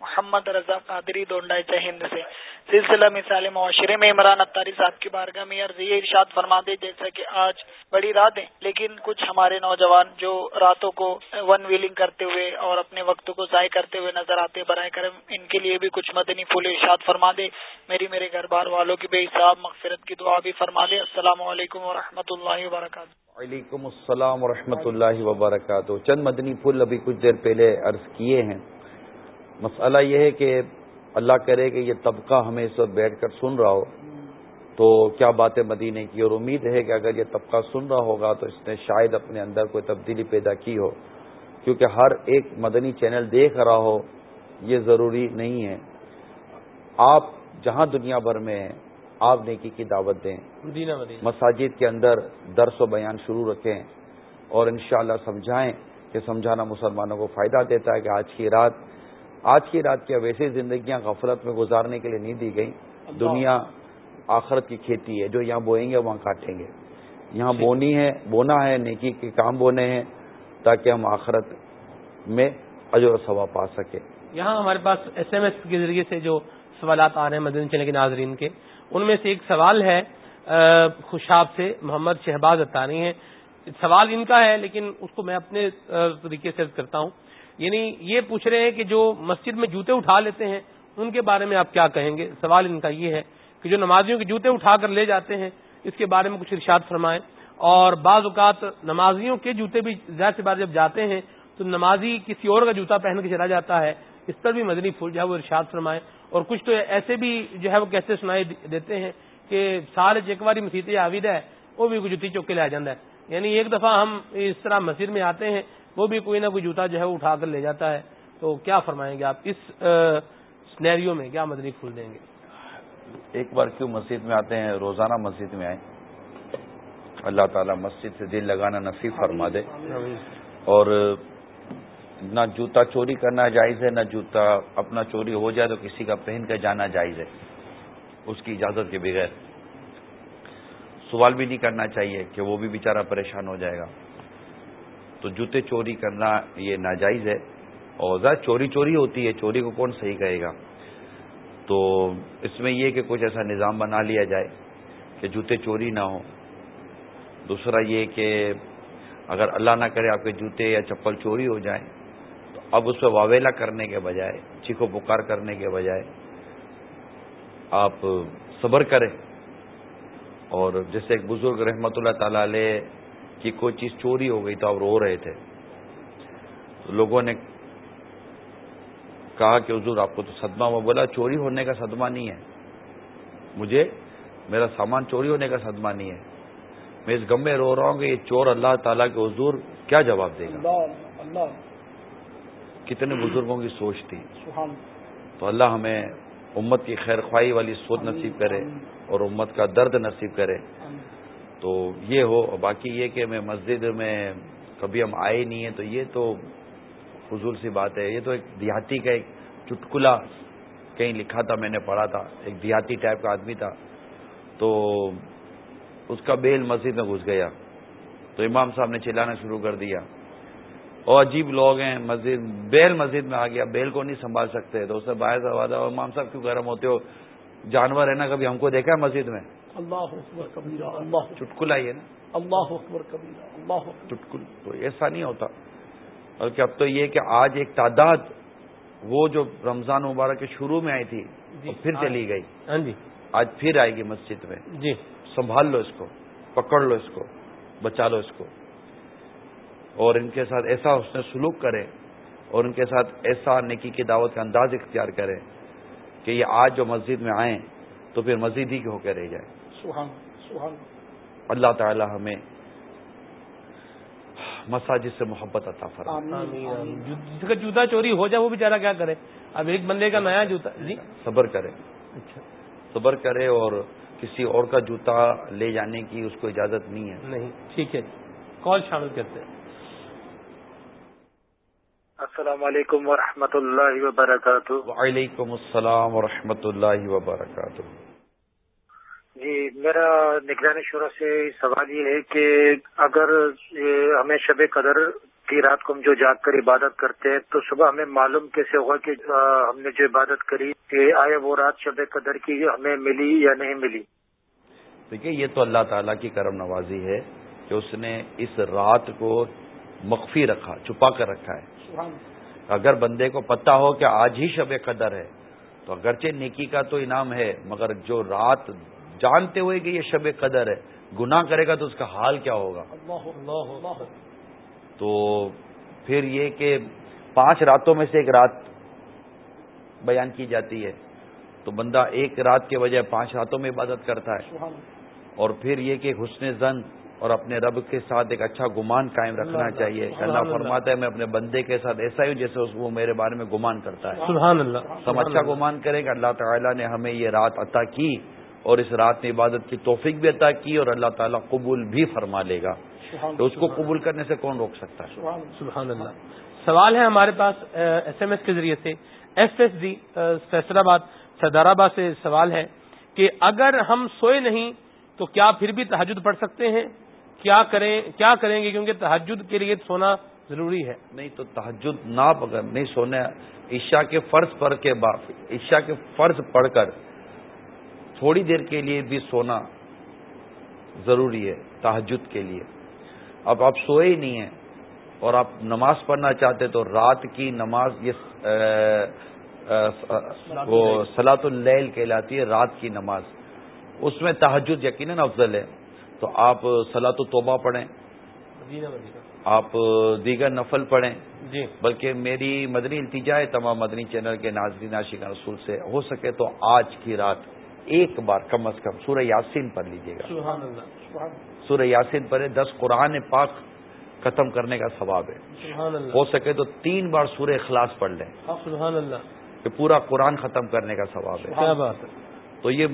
محمد رضا قادری دونڈا ہند سے. سلسلہ مثال معاشرے میں عمران اطاری صاحب کی بارگاہ میں عرض یہ ارشاد فرما دے جیسا کہ آج بڑی رات ہے لیکن کچھ ہمارے نوجوان جو راتوں کو ون ویلنگ کرتے ہوئے اور اپنے وقت کو ضائع کرتے ہوئے نظر آتے برائے کرم ان کے لیے بھی کچھ مدنی پھول ارشاد فرما دے میری میرے گھر بار والوں کی بے حساب مغفرت کی دعا بھی فرما دے السلام علیکم و اللہ وبرکاتہ۔ وعلیکم السلام و اللہ وبرکاتہ۔ چند مدنی پھول ابھی کچھ دیر پہلے عرض کیے ہیں۔ مسئلہ یہ ہے کہ اللہ کرے کہ یہ طبقہ ہمیں اس وقت بیٹھ کر سن رہا ہو۔ تو کیا بات ہے مدینے کی اور امید ہے کہ اگر یہ طبقہ سن رہا ہوگا تو اس نے شاید اپنے اندر کوئی تبدیلی پیدا کی ہو۔ کیونکہ ہر ایک مدنی چینل دیکھ رہا ہو یہ ضروری نہیں ہے۔ آپ جہاں دنیا بھر میں ہیں آپ نیکی کی دعوت دیں۔ مساجد کے اندر درس و بیان شروع رکھیں اور انشاءاللہ سمجھائیں کہ سمجھانا مسلمانوں کو فائدہ دیتا ہے کہ آج کی رات آج کی رات کیا ویسے زندگیاں غفلت میں گزارنے کے لیے نہیں دی گئی دنیا آخرت کی کھیتی ہے جو یہاں بوئیں گے وہاں کاٹیں گے۔ یہاں بونی ہے بونا ہے نیکی کے کام بونے ہیں تاکہ ہم آخرت میں اجر و ثواب پا سکیں۔ یہاں ہمارے پاس ایس ایم ایس کے ذریعے سے جو سوالات آ رہے ہیں مدن چلے کے ناظرین کے ان میں سے ایک سوال ہے خوشاب سے محمد شہباز اتانی ہیں۔ سوال ان کا ہے لیکن اس کو میں اپنے طریقے سے کرتا ہوں۔ یعنی یہ پوچھ رہے ہیں کہ جو مسجد میں جوتے اٹھا لیتے ہیں، ان کے بارے میں آپ کیا کہیں گے؟ سوال ان کا یہ ہے کہ جو نمازیوں کے جوتے اٹھا کر لے جاتے ہیں، اس کے بارے میں کچھ ارشاد فرمائیں۔ اور بعض اوقات نمازیوں کے جوتے بھی ظاہر سی بات جب جاتے ہیں، تو نمازی کسی اور کا جوتا پہن کے چلا جاتا ہے، اس پر بھی مدنی پھول جو ہے وہ ارشاد فرمائے اور کچھ تو ایسے بھی جو ہے وہ کیسے سنائی دیتے ہیں کہ سارے چیکواری مسیح عابد ہے، وہ بھی جوتی چوک کے لے آ جاتا ہے۔ یعنی ایک دفعہ ہم اس طرح مسجد میں آتے ہیں وہ بھی کوئی نہ کوئی جوتا جو ہے وہ اٹھا کر لے جاتا ہے۔ تو کیا فرمائیں گے آپ؟ اس سنیریو میں کیا مدنی پھول دیں گے؟ ایک بار کیوں مسجد میں آتے ہیں؟ روزانہ مسجد میں آئیں۔ اللہ تعالیٰ مسجد سے دل لگانا نصیب فرما دے۔ اور نہ جوتا چوری کرنا جائز ہے، نہ جوتا اپنا چوری ہو جائے تو کسی کا پہن کر جانا جائز ہے۔ اس کی اجازت کے بغیر۔ سوال بھی نہیں کرنا چاہیے کہ وہ بھی بیچارہ پریشان ہو جائے گا۔ تو جوتے چوری کرنا یہ ناجائز ہے۔ اور ذرا چوری چوری ہوتی ہے، چوری کو کون صحیح کہے گا؟ تو اس میں یہ کہ کچھ ایسا نظام بنا لیا جائے کہ جوتے چوری نہ ہوں۔ دوسرا یہ کہ اگر اللہ نہ کرے آپ کے جوتے یا چپل چوری ہو جائیں، تو اب اس پہ واویلا کرنے کے بجائے، چیخو پکار کرنے کے بجائے آپ صبر کریں۔ اور جیسے ایک بزرگ رحمت اللہ تعالی علیہ کہ کوئی چیز چوری ہو گئی تو آپ رو رہے تھے۔ تو لوگوں نے کہا کہ حضور آپ کو تو صدمہ وہ بولا چوری ہونے کا صدمہ نہیں ہے۔ مجھے میرا سامان چوری ہونے کا صدمہ نہیں ہے۔ میں اس غم میں رو رہا ہوں کہ یہ چور اللہ تعالیٰ کے حضور کیا جواب دے گا؟ اللہ کتنے بزرگوں کی سوچ تھی۔ تو اللہ ہمیں امت کی خیر خواہی والی سوچ نصیب کرے اور امت کا درد نصیب کرے۔ تو یہ ہو باقی یہ کہ میں مسجد میں کبھی ہم آئے نہیں ہیں، تو یہ تو فضول سی بات ہے۔ یہ تو ایک دیہاتی کا ایک چٹکلا کہیں لکھا تھا، میں نے پڑھا تھا۔ ایک دیہاتی ٹائپ کا آدمی تھا۔ تو اس کا بیل مسجد میں گھس گیا۔ تو امام صاحب نے چلانا شروع کر دیا۔ اور عجیب لوگ ہیں، مسجد، بیل مسجد میں آ گیا۔ بیل کو نہیں سنبھال سکتے، تو اسے باہر سے آواز امام صاحب کیوں گرم ہوتے ہو؟ جانور ہے نا، کبھی ہم کو دیکھا ہے مسجد میں؟ اللہ اکبر کبیرہ اللہ چٹکلا ہی ہے نا۔ اللہ اکبر کبیرہ اللہ چٹکل تو ایسا نہیں ہوتا۔ بلکہ اب تو یہ کہ آج ایک تعداد وہ جو رمضان مبارک کے شروع میں آئی تھی جی پھر چلی گئی۔ ہاں جی۔ آج پھر آئے گی مسجد میں۔ جی۔ سنبھال لو اس کو پکڑ لو اس کو بچا لو اس کو۔ اور ان کے ساتھ ایسا اس نے سلوک کرے اور ان کے ساتھ ایسا نکی کی دعوت کا انداز اختیار کرے کہ یہ آج جو مسجد میں آئیں تو پھر مزید ہی ہو کے رہ جائے سبحان سبحان اللہ تعالی ہمیں مساجد سے محبت عطا جس کا جوتا چوری ہو جائے وہ بیچارہ کیا کرے؟ اب ایک بندے کا نیا جوتا جی؟ صبر کرے۔ اچھا۔ صبر کرے اور کسی اور کا جوتا لے جانے کی اس کو اجازت نہیں ہے۔ نہیں ٹھیک ہے۔ کال شامل کرتے ہیں۔ السلام علیکم ورحمۃ اللہ وبرکاتہ۔ وعلیکم السلام ورحمۃ اللہ وبرکاتہ۔ جی میرا نگرانی شورا سے سوال یہ ہے کہ اگر ہمیں شب قدر کی رات کو ہم جو جاگ کر عبادت کرتے ہیں تو صبح ہمیں معلوم کیسے ہوگا کہ ہم نے جو عبادت کری کہ آیا وہ رات شب قدر کی ہمیں ملی یا نہیں ملی؟ دیکھیے یہ تو اللہ تعالیٰ کی کرم نوازی ہے کہ اس نے اس رات کو مخفی رکھا چھپا کر رکھا ہے۔ اگر بندے کو پتا ہو کہ آج ہی شب قدر ہے تو اگرچہ نیکی کا تو انعام ہے مگر جو رات جانتے ہوئے کہ یہ شب قدر ہے گناہ کرے گا تو اس کا حال کیا ہوگا؟ تو پھر یہ کہ پانچ راتوں میں سے ایک رات بیان کی جاتی ہے۔ تو بندہ ایک رات کے بجائے پانچ راتوں میں عبادت کرتا ہے۔ اور پھر یہ کہ حسن زن اور اپنے رب کے ساتھ ایک اچھا گمان قائم رکھنا چاہیے۔ اللہ فرماتا ہے میں اپنے بندے کے ساتھ ایسا ہی ہوں جیسے وہ میرے بارے میں گمان کرتا ہے۔ سبحان اللہ۔ ہم اچھا گمان کریں کہ اللہ تعالیٰ نے ہمیں یہ رات عطا کی۔ اور اس رات میں عبادت کی توفیق بھی عطا کی اور اللہ تعالیٰ قبول بھی فرما لے گا۔ تو اس کو قبول کرنے سے کون روک سکتا ہے؟ سبحان اللہ۔ سوال ہے ہمارے پاس ایس ایم ایس کے ذریعے سے۔ ایس ایس ڈی فیصلہ آباد سردار آباد سے سوال ہے کہ اگر ہم سوئے نہیں تو کیا پھر بھی تحجد پڑھ سکتے ہیں؟ کیا کریں کیا کریں گے؟ کیونکہ تحجد کے لیے سونا ضروری ہے۔ نہیں تو تحجد نہ اگر نہیں سونے عشاء کے فرض پڑھ کے بعد عشاء کے فرض پڑھ کر تھوڑی دیر کے لیے بھی سونا ضروری ہے تحجد کے لیے۔ اب آپ سوئے ہی نہیں ہیں اور آپ نماز پڑھنا چاہتے تو رات کی نماز یہ وہ سلاۃ اللیل کہلاتی ہے رات کی نماز۔ اس میں تحجد یقیناً افضل ہے۔ تو آپ سلاۃ توبہ پڑھیں۔ آپ دیگر نفل پڑھیں۔ جی۔ بلکہ میری مدنی التجا ہے تمام مدنی چینل کے ناظرین ناشی رسول سے ہو سکے تو آج کی رات ایک بار کم از کم سورہ یاسین پڑھ لیجیے گا۔ سورہ یاسین پڑھے دس قرآن پاک ختم کرنے کا ثواب ہے۔ ہو سکے تو تین بار سورہ اخلاص پڑھ لیں۔ سبحان اللہ۔ کہ پورا قرآن ختم کرنے کا ثواب ہے۔ تو یہ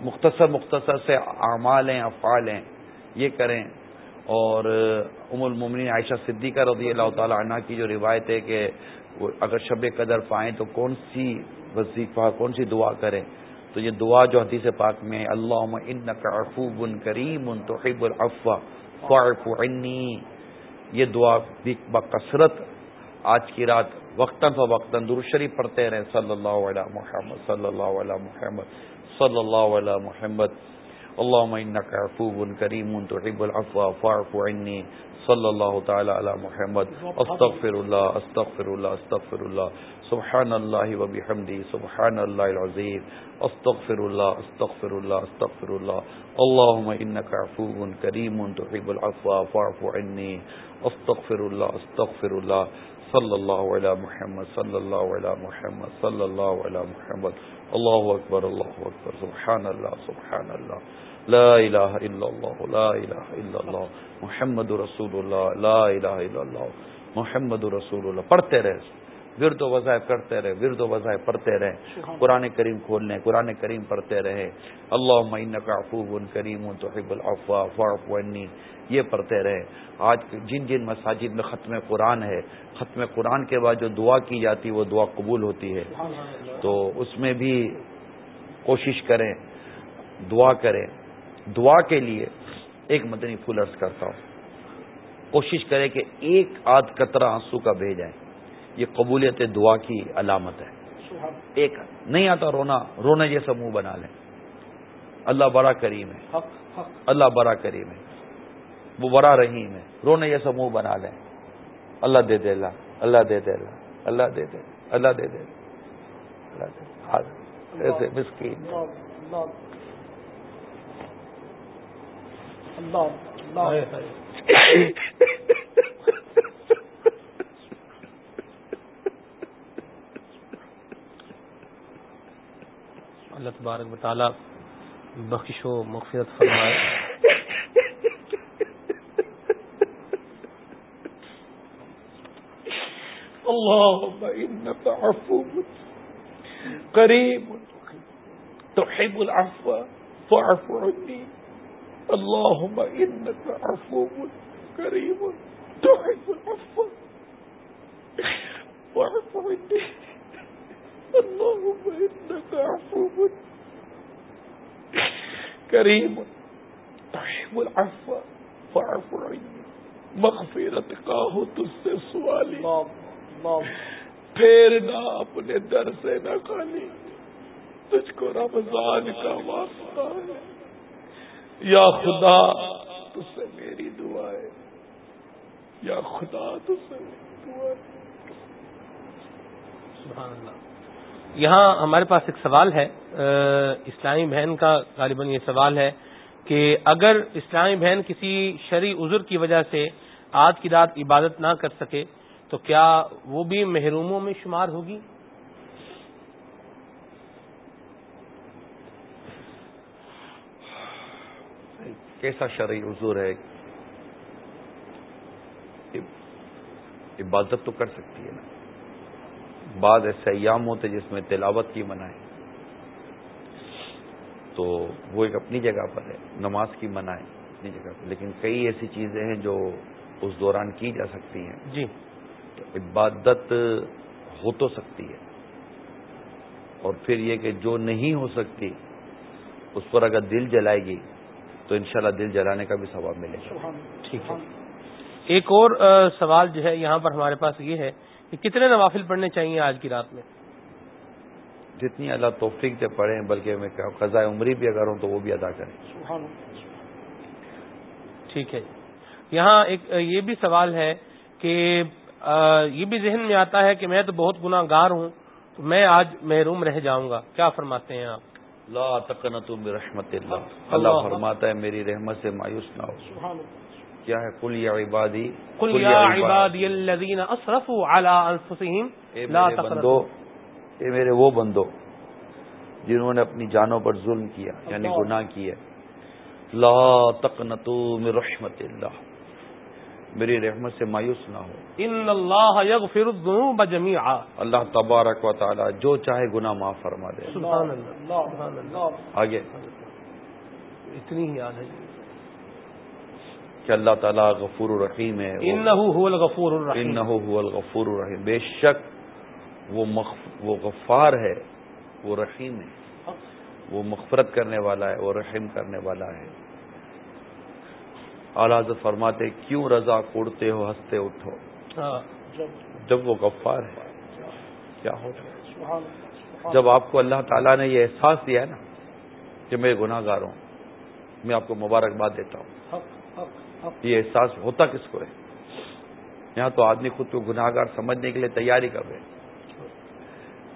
مختصر مختصر سے اعمال ہیں افعال ہیں یہ کریں۔ اور ام المومنین عائشہ صدیقہ رضی اللہ تعالی عنہ کی جو روایت ہے کہ اگر شب قدر پائیں تو کون سی وظیفہ کون سی دعا کریں۔ تو یہ دعا جو حدیث پاک میں اللہ انک عفو بن کریم توحب الفا فارف عنی، یہ دعا بکثرت آج کی رات وقتاً فوقتاً درشری پڑھتے رہیں صلی اللہ علیہ محمد، صلی اللہ علیہ محمد، صلی اللہ علیہ محمد۔ اللہ عفو بن کریم توحب الفا فارف عنی صلی اللہ تعالی علی محمد. استغفر اللہ استغفر اللہ استغفر اللہ سبحان اللہ وبی حمدی سبحان اللہ العظیم استغفر اللہ استغفر اللہ استغفر اللہ اللہم انکا عفو کریم تحب العفو فاعف عنی استغفر اللہ استغفر اللہ صلی اللہ علی محمد صلی اللہ علی محمد صلی اللہ علی محمد. اللہ اکبر اللہ اکبر سبحان اللہ سبحان اللہ لا الہ الا اللہ لا الہ الا اللہ محمد رسول اللہ لا الہ الا اللہ محمد رسول اللہ پڑھتے رہے ورد و وظائف کرتے رہے ورد و وظائف پڑھتے رہے۔ قرآن کریم کھول لیں قرآن کریم پڑھتے رہے۔ اللہ کا بن کریم تو حب الفا عنی۔ یہ پڑھتے رہے۔ آج جن جن مساجد میں ختم قرآن ہے ختم قرآن کے بعد جو دعا کی جاتی وہ دعا قبول ہوتی ہے۔ تو اس میں بھی کوشش کریں دعا کریں۔ دعا کے لیے ایک مدنی پھول عرض کرتا ہوں۔ کوشش کریں کہ ایک آدھ قطرہ آنسو کا بھیجائیں یہ قبولیت دعا کی علامت ہے۔ ایک نہیں آتا رونا رونے جیسا منہ بنا لیں۔ اللہ بڑا کریم ہے۔ اللہ بڑا کریم ہے۔ وہ بڑا رحیم ہے۔ رونے جیسا منہ بنا لیں۔ اللہ دے دے اللہ اللہ دے دے اللہ اللہ دے دے اللہ دے دے ایسے مسکین۔ اللہ اللہ تبارک مطالعہ بخش و مغفرت فرمائے۔ اللهم انك عفو قريب تحب العفو فاعف عني اللهم انك عفو قريب تحب العفو فاعف عني اللهم انك عفو كريم تحب العفو فاعف عني. مغفرت کا ہو تجھ سے سوالی پھیرنا اپنے در سے نہ خالی. تجھ کو رمضان کا واسطہ ہے. یا خدا تجھ سے میری دعا ہے. یا خدا تجھ سے میری دعا ہے. سبحان اللہ. یہاں ہمارے پاس ایک سوال ہے اسلامی بہن کا غالباً یہ سوال ہے کہ اگر اسلامی بہن کسی شرعی عذر کی وجہ سے آج کی رات عبادت نہ کر سکے، تو کیا وہ بھی محروموں میں شمار ہوگی؟ کیسا شرعی حضور ہے؟ عبادت تو کر سکتی ہے نا۔ بعض ایسے ایام ہوتے جس میں تلاوت کی منع ہے تو وہ ایک اپنی جگہ پر ہے نماز کی منع ہے اپنی جگہ پر۔ لیکن کئی ایسی چیزیں ہیں جو اس دوران کی جا سکتی ہیں۔ جی۔ تو عبادت ہو تو سکتی ہے۔ اور پھر یہ کہ جو نہیں ہو سکتی اس پر اگر دل جلائے گی تو انشاءاللہ دل جلانے کا بھی ثواب ملے گا۔ ٹھیک ہے۔ ایک اور سوال جو ہے یہاں پر ہمارے پاس یہ ہے کہ کتنے نوافل پڑھنے چاہیے آج کی رات میں؟ جتنی اللہ توفیق سے پڑھیں بلکہ میں قضاء عمری بھی اگر ہوں تو وہ بھی ادا کریں۔ ٹھیک ہے یہاں ایک یہ بھی سوال ہے کہ یہ بھی ذہن میں آتا ہے کہ میں تو بہت گناہ گار ہوں تو میں آج محروم رہ جاؤں گا۔ کیا فرماتے ہیں آپ؟ لا تم رحمت اللہ۔ اللہ فرماتا ہے میری رحمت سے مایوس نہ ہو۔ کیا ہے؟ کل یا عبادی کل یا عبادی۔ الذین اسرفوا علی انفسهم لا بندو اے میرے وہ بندو جنہوں نے اپنی جانوں پر ظلم کیا یعنی گناہ کیا لا تقنطوا من رحمت اللہ۔ میری رحمت سے مایوس نہ ہو۔ ان اللہ یغفر الذنوب جميعا اللہ تبارک و تعالی جو چاہے گناہ معاف فرما دے۔ سبحان اللہ سبحان اللہ۔ آگے۔ اتنی ہی یاد ہے۔ کہ اللہ تعالیٰ غفور الرحیم ہے انه هو الغفور الرحیم۔ انه هو الغفور الرحیم۔ بے شک وہ مخ... وہ غفار ہے وہ رحیم ہے۔ وہ مغفرت کرنے والا ہے وہ رحم کرنے والا ہے۔ اعلیٰ فرماتے کیوں رضا کوڑتے ہو ہنستے اٹھو؟ ہاں۔ جب وہ غفار ہے۔ کیا ہو جب آپ کو اللہ تعالیٰ نے یہ احساس دیا ہے نا کہ میں گناہ گار ہوں میں آپ کو مبارکباد دیتا ہوں۔ یہ احساس ہوتا کس کو ہے؟ یہاں تو آدمی خود کو گناہ گار سمجھنے کے لیے تیاری کرے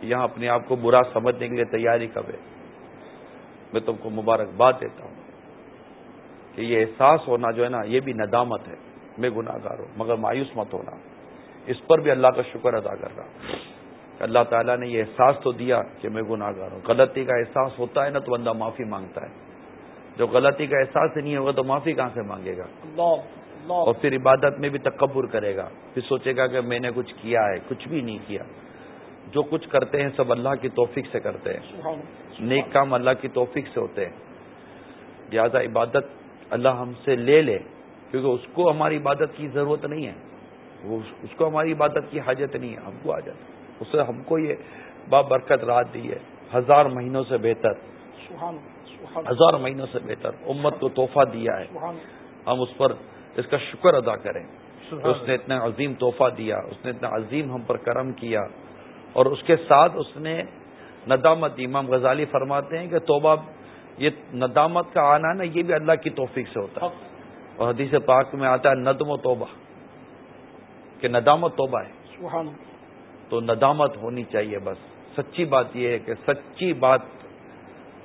یہاں اپنے آپ کو برا سمجھنے کے لیے تیاری کرے میں تم کو مبارکباد دیتا ہوں کہ یہ احساس ہونا جو ہے نا، یہ بھی ندامت ہے۔ میں گناہ گار ہوں، مگر مایوس مت ہونا۔ اس پر بھی اللہ کا شکر ادا کر رہا کہ اللہ تعالیٰ نے یہ احساس تو دیا کہ میں گناہ گار ہوں۔ غلطی کا احساس ہوتا ہے نا، تو بندہ معافی مانگتا ہے۔ جو غلطی کا احساس ہی نہیں ہوگا تو معافی کہاں سے مانگے گا؟ اور پھر عبادت میں بھی تکبر کرے گا۔ پھر سوچے گا کہ میں نے کچھ کیا ہے کچھ بھی نہیں کیا۔ جو کچھ کرتے ہیں سب اللہ کی توفیق سے کرتے ہیں۔ نیک کام اللہ کی توفیق سے ہوتے ہیں۔ لہٰذا عبادت اللہ ہم سے لے لے کیونکہ اس کو ہماری عبادت کی ضرورت نہیں ہے۔ وہ اس کو ہماری عبادت کی حاجت نہیں ہے۔ ہم کو جاتا اس سے ہم کو یہ بابرکت رات دی ہے۔ ہزار مہینوں سے بہتر۔ ہزار مہینوں سے بہتر۔ امت کو تحفہ دیا ہے۔ ہم اس پر اس کا شکر ادا کریں۔ اس نے اتنا عظیم تحفہ دیا اس نے اتنا عظیم ہم پر کرم کیا۔ اور اس کے ساتھ اس نے ندامت امام غزالی فرماتے ہیں کہ توبہ یہ ندامت کا آنا نا یہ بھی اللہ کی توفیق سے ہوتا ہے۔ اور حدیث پاک میں آتا ہے ندم و توبہ۔ کہ ندامت توبہ ہے۔ تو ندامت ہونی چاہیے بس۔ سچی بات یہ ہے کہ سچی بات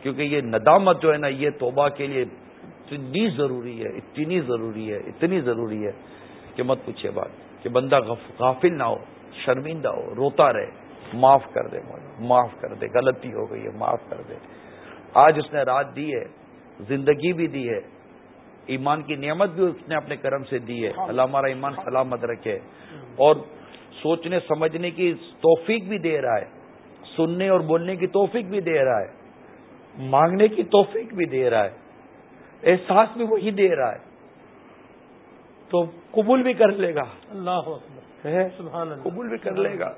کیونکہ یہ ندامت جو ہے نا، یہ توبہ کے لیے اتنی ضروری ہے، اتنی ضروری ہے، اتنی ضروری ہے کہ مت پوچھے بات، کہ بندہ غافل نہ ہو، شرمندہ ہو، روتا رہے، معاف کر دے معاف کر دے، غلطی ہو گئی ہے، معاف کر دے۔ آج اس نے رات دی ہے، زندگی بھی دی ہے، ایمان کی نعمت بھی اس نے اپنے کرم سے دی ہے۔ اللہ ہمارا ایمان سلامت رکھے۔ اور سوچنے، سمجھنے کی توفیق بھی دے رہا ہے، سننے اور بولنے کی توفیق بھی دے رہا ہے۔ مانگنے کی توفیق بھی دے رہا ہے احساس بھی وہی دے رہا ہے۔ تو قبول بھی کر لے گا۔ اللہ قبول بھی کر لے گا۔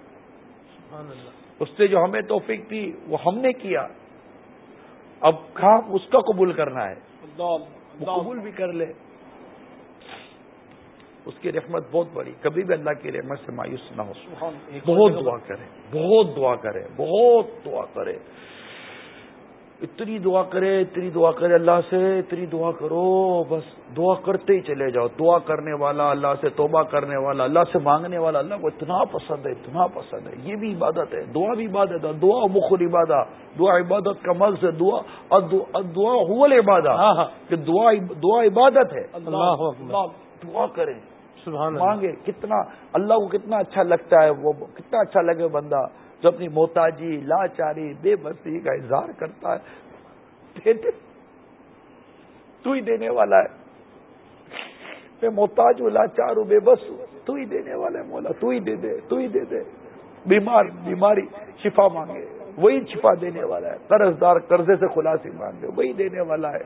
اس نے جو ہمیں توفیق دی وہ ہم نے کیا۔ اب کام اس کا قبول کرنا ہے۔ وہ قبول بھی کر لے۔ اس کی رحمت بہت بڑی۔ کبھی بھی اللہ کی رحمت سے مایوس نہ ہو۔ بہت دعا کرے۔ بہت دعا کرے۔ بہت دعا کرے۔ اتنی دعا کرے اتنی دعا کرے اللہ سے اتنی دعا کرو بس دعا کرتے ہی چلے جاؤ۔ دعا کرنے والا اللہ سے توبہ کرنے والا اللہ سے مانگنے والا اللہ کو اتنا پسند ہے اتنا پسند ہے۔ یہ بھی عبادت ہے دعا بھی عبادت ہے۔ دعا مخل عبادت دعا عبادت کا مل سے دعا دعا حول عبادت۔ کہ دعا دعا عبادت ہے۔ اللہ دعا کریں مانگے کتنا اللہ کو کتنا اچھا لگتا ہے وہ کتنا اچھا لگے بندہ۔ جو اپنی موتاجی لاچاری، بے بسی کا اظہار کرتا ہے۔ تو ہی دینے والا ہے۔ میں محتاج ہوں لاچار ہوں بے بس ہوں تو ہی دینے والا ہے مولا۔ تو ہی دے دے۔ تو ہی دے دے۔ بیمار، بیماری شفا مانگے۔ وہی شفا دینے والا ہے۔ قرض دار قرضے سے خلاصی مانگے۔ وہی دینے والا ہے۔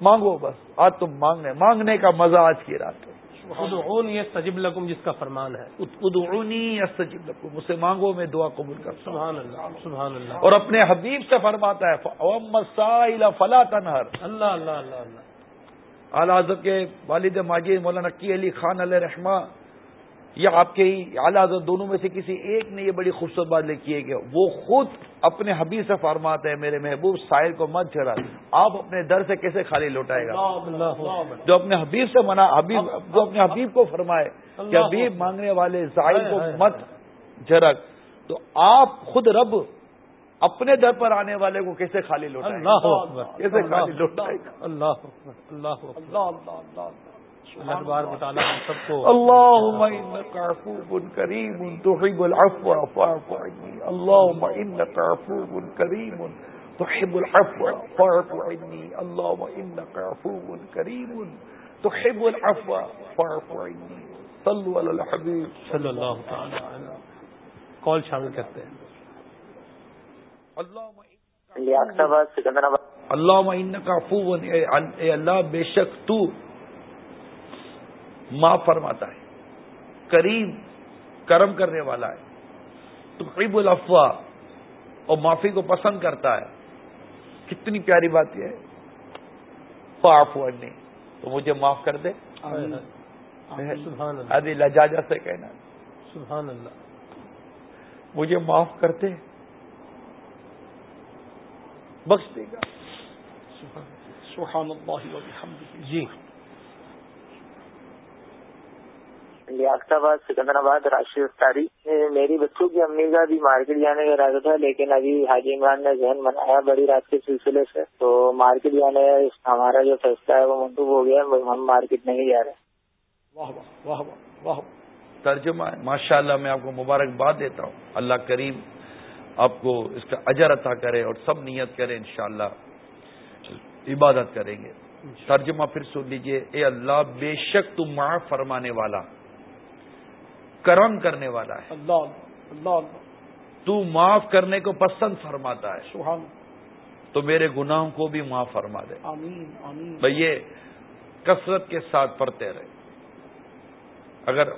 مانگو بس۔ آج تم مانگنے مانگنے کا مزہ آج کی رات ہے۔ ادعونی سجب لکم جس کا فرمان ہے. ادعونی سجب لکم اسے مانگو میں دعا قبول کر سبحان اللہ سبحان اللہ. اور اپنے حبیب سے فرماتا ہے فلا تنہر اللہ اللہ اللہ اللہ. اعلی حضرت کے والد ماجد مولانا نقی علی خان علیہ رحمہ یا آپ کے ہی اعلیٰ حضرت دونوں میں سے کسی ایک نے یہ بڑی خوبصورت بات لکھی ہے کہ وہ خود اپنے حبیب سے فرماتے ہیں میرے محبوب ساحل کو مت چڑھا آپ اپنے در سے کیسے خالی لوٹائے گا؟ جو اپنے حبیب سے منا حبیب جو اپنے حبیب کو فرمائے کہ حبیب مانگنے والے ساحل کو مت جھرک تو آپ خود رب اپنے در پر آنے والے کو کیسے خالی لوٹائے کیسے خالی لوٹائے گا؟ اللہ اللہ اللہ کو اللهم انك عفو كريم تحب العفو فاعف عني اللهم انك عفو كريم تحب العفو فاعف عني اللهم انك عفو كريم تحب العفو فاعف عني صلوا على الحبيب صلی اللہ تعالی علیہ۔ کال شامل کرتے ہیں۔ اللہ انك عفو اے اللہ بے شک تو معاف فرماتا ہے کریم کرم کرنے والا ہے۔ تو قریب الافواہ اور معافی کو پسند کرتا ہے۔ کتنی پیاری بات یہ ہے۔ فاف نے تو مجھے معاف کر دے۔ ادی لجاجا سے کہنا۔ سبحان اللہ۔ مجھے معاف کرتے بخش دے گا۔ سبحان اللہ۔ جی۔ لیاقت آباد سکندر آباد راشد اختاری میری بچوں کی امی کا بھی مارکیٹ جانے کا ارادہ تھا لیکن ابھی حاجی عمران نے ذہن بنایا بڑی رات کے سلسلے سے تو مارکیٹ جانے ہمارا جو فیصلہ ہے وہ منسوخ ہو گیا ہم مارکیٹ نہیں جا رہے۔ واہ واہ واہ واہ ترجمہ ہے ماشاء اللہ میں آپ کو مبارکباد دیتا ہوں۔ اللہ کریم آپ کو اس کا اجر عطا کرے اور سب نیت کرے انشاءاللہ۔ عبادت کریں گے۔ ترجمہ پھر سن لیجیے اے اللہ بے شک تم معاف فرمانے والا۔ کرم کرنے والا ہے۔ اللہ اللہ۔ تو معاف کرنے کو پسند فرماتا ہے۔ سبحان۔ تو میرے گناہوں کو بھی معاف فرما دے۔ آمین آمین۔ بھائی یہ کثرت کے ساتھ پڑھتے رہے۔ اگر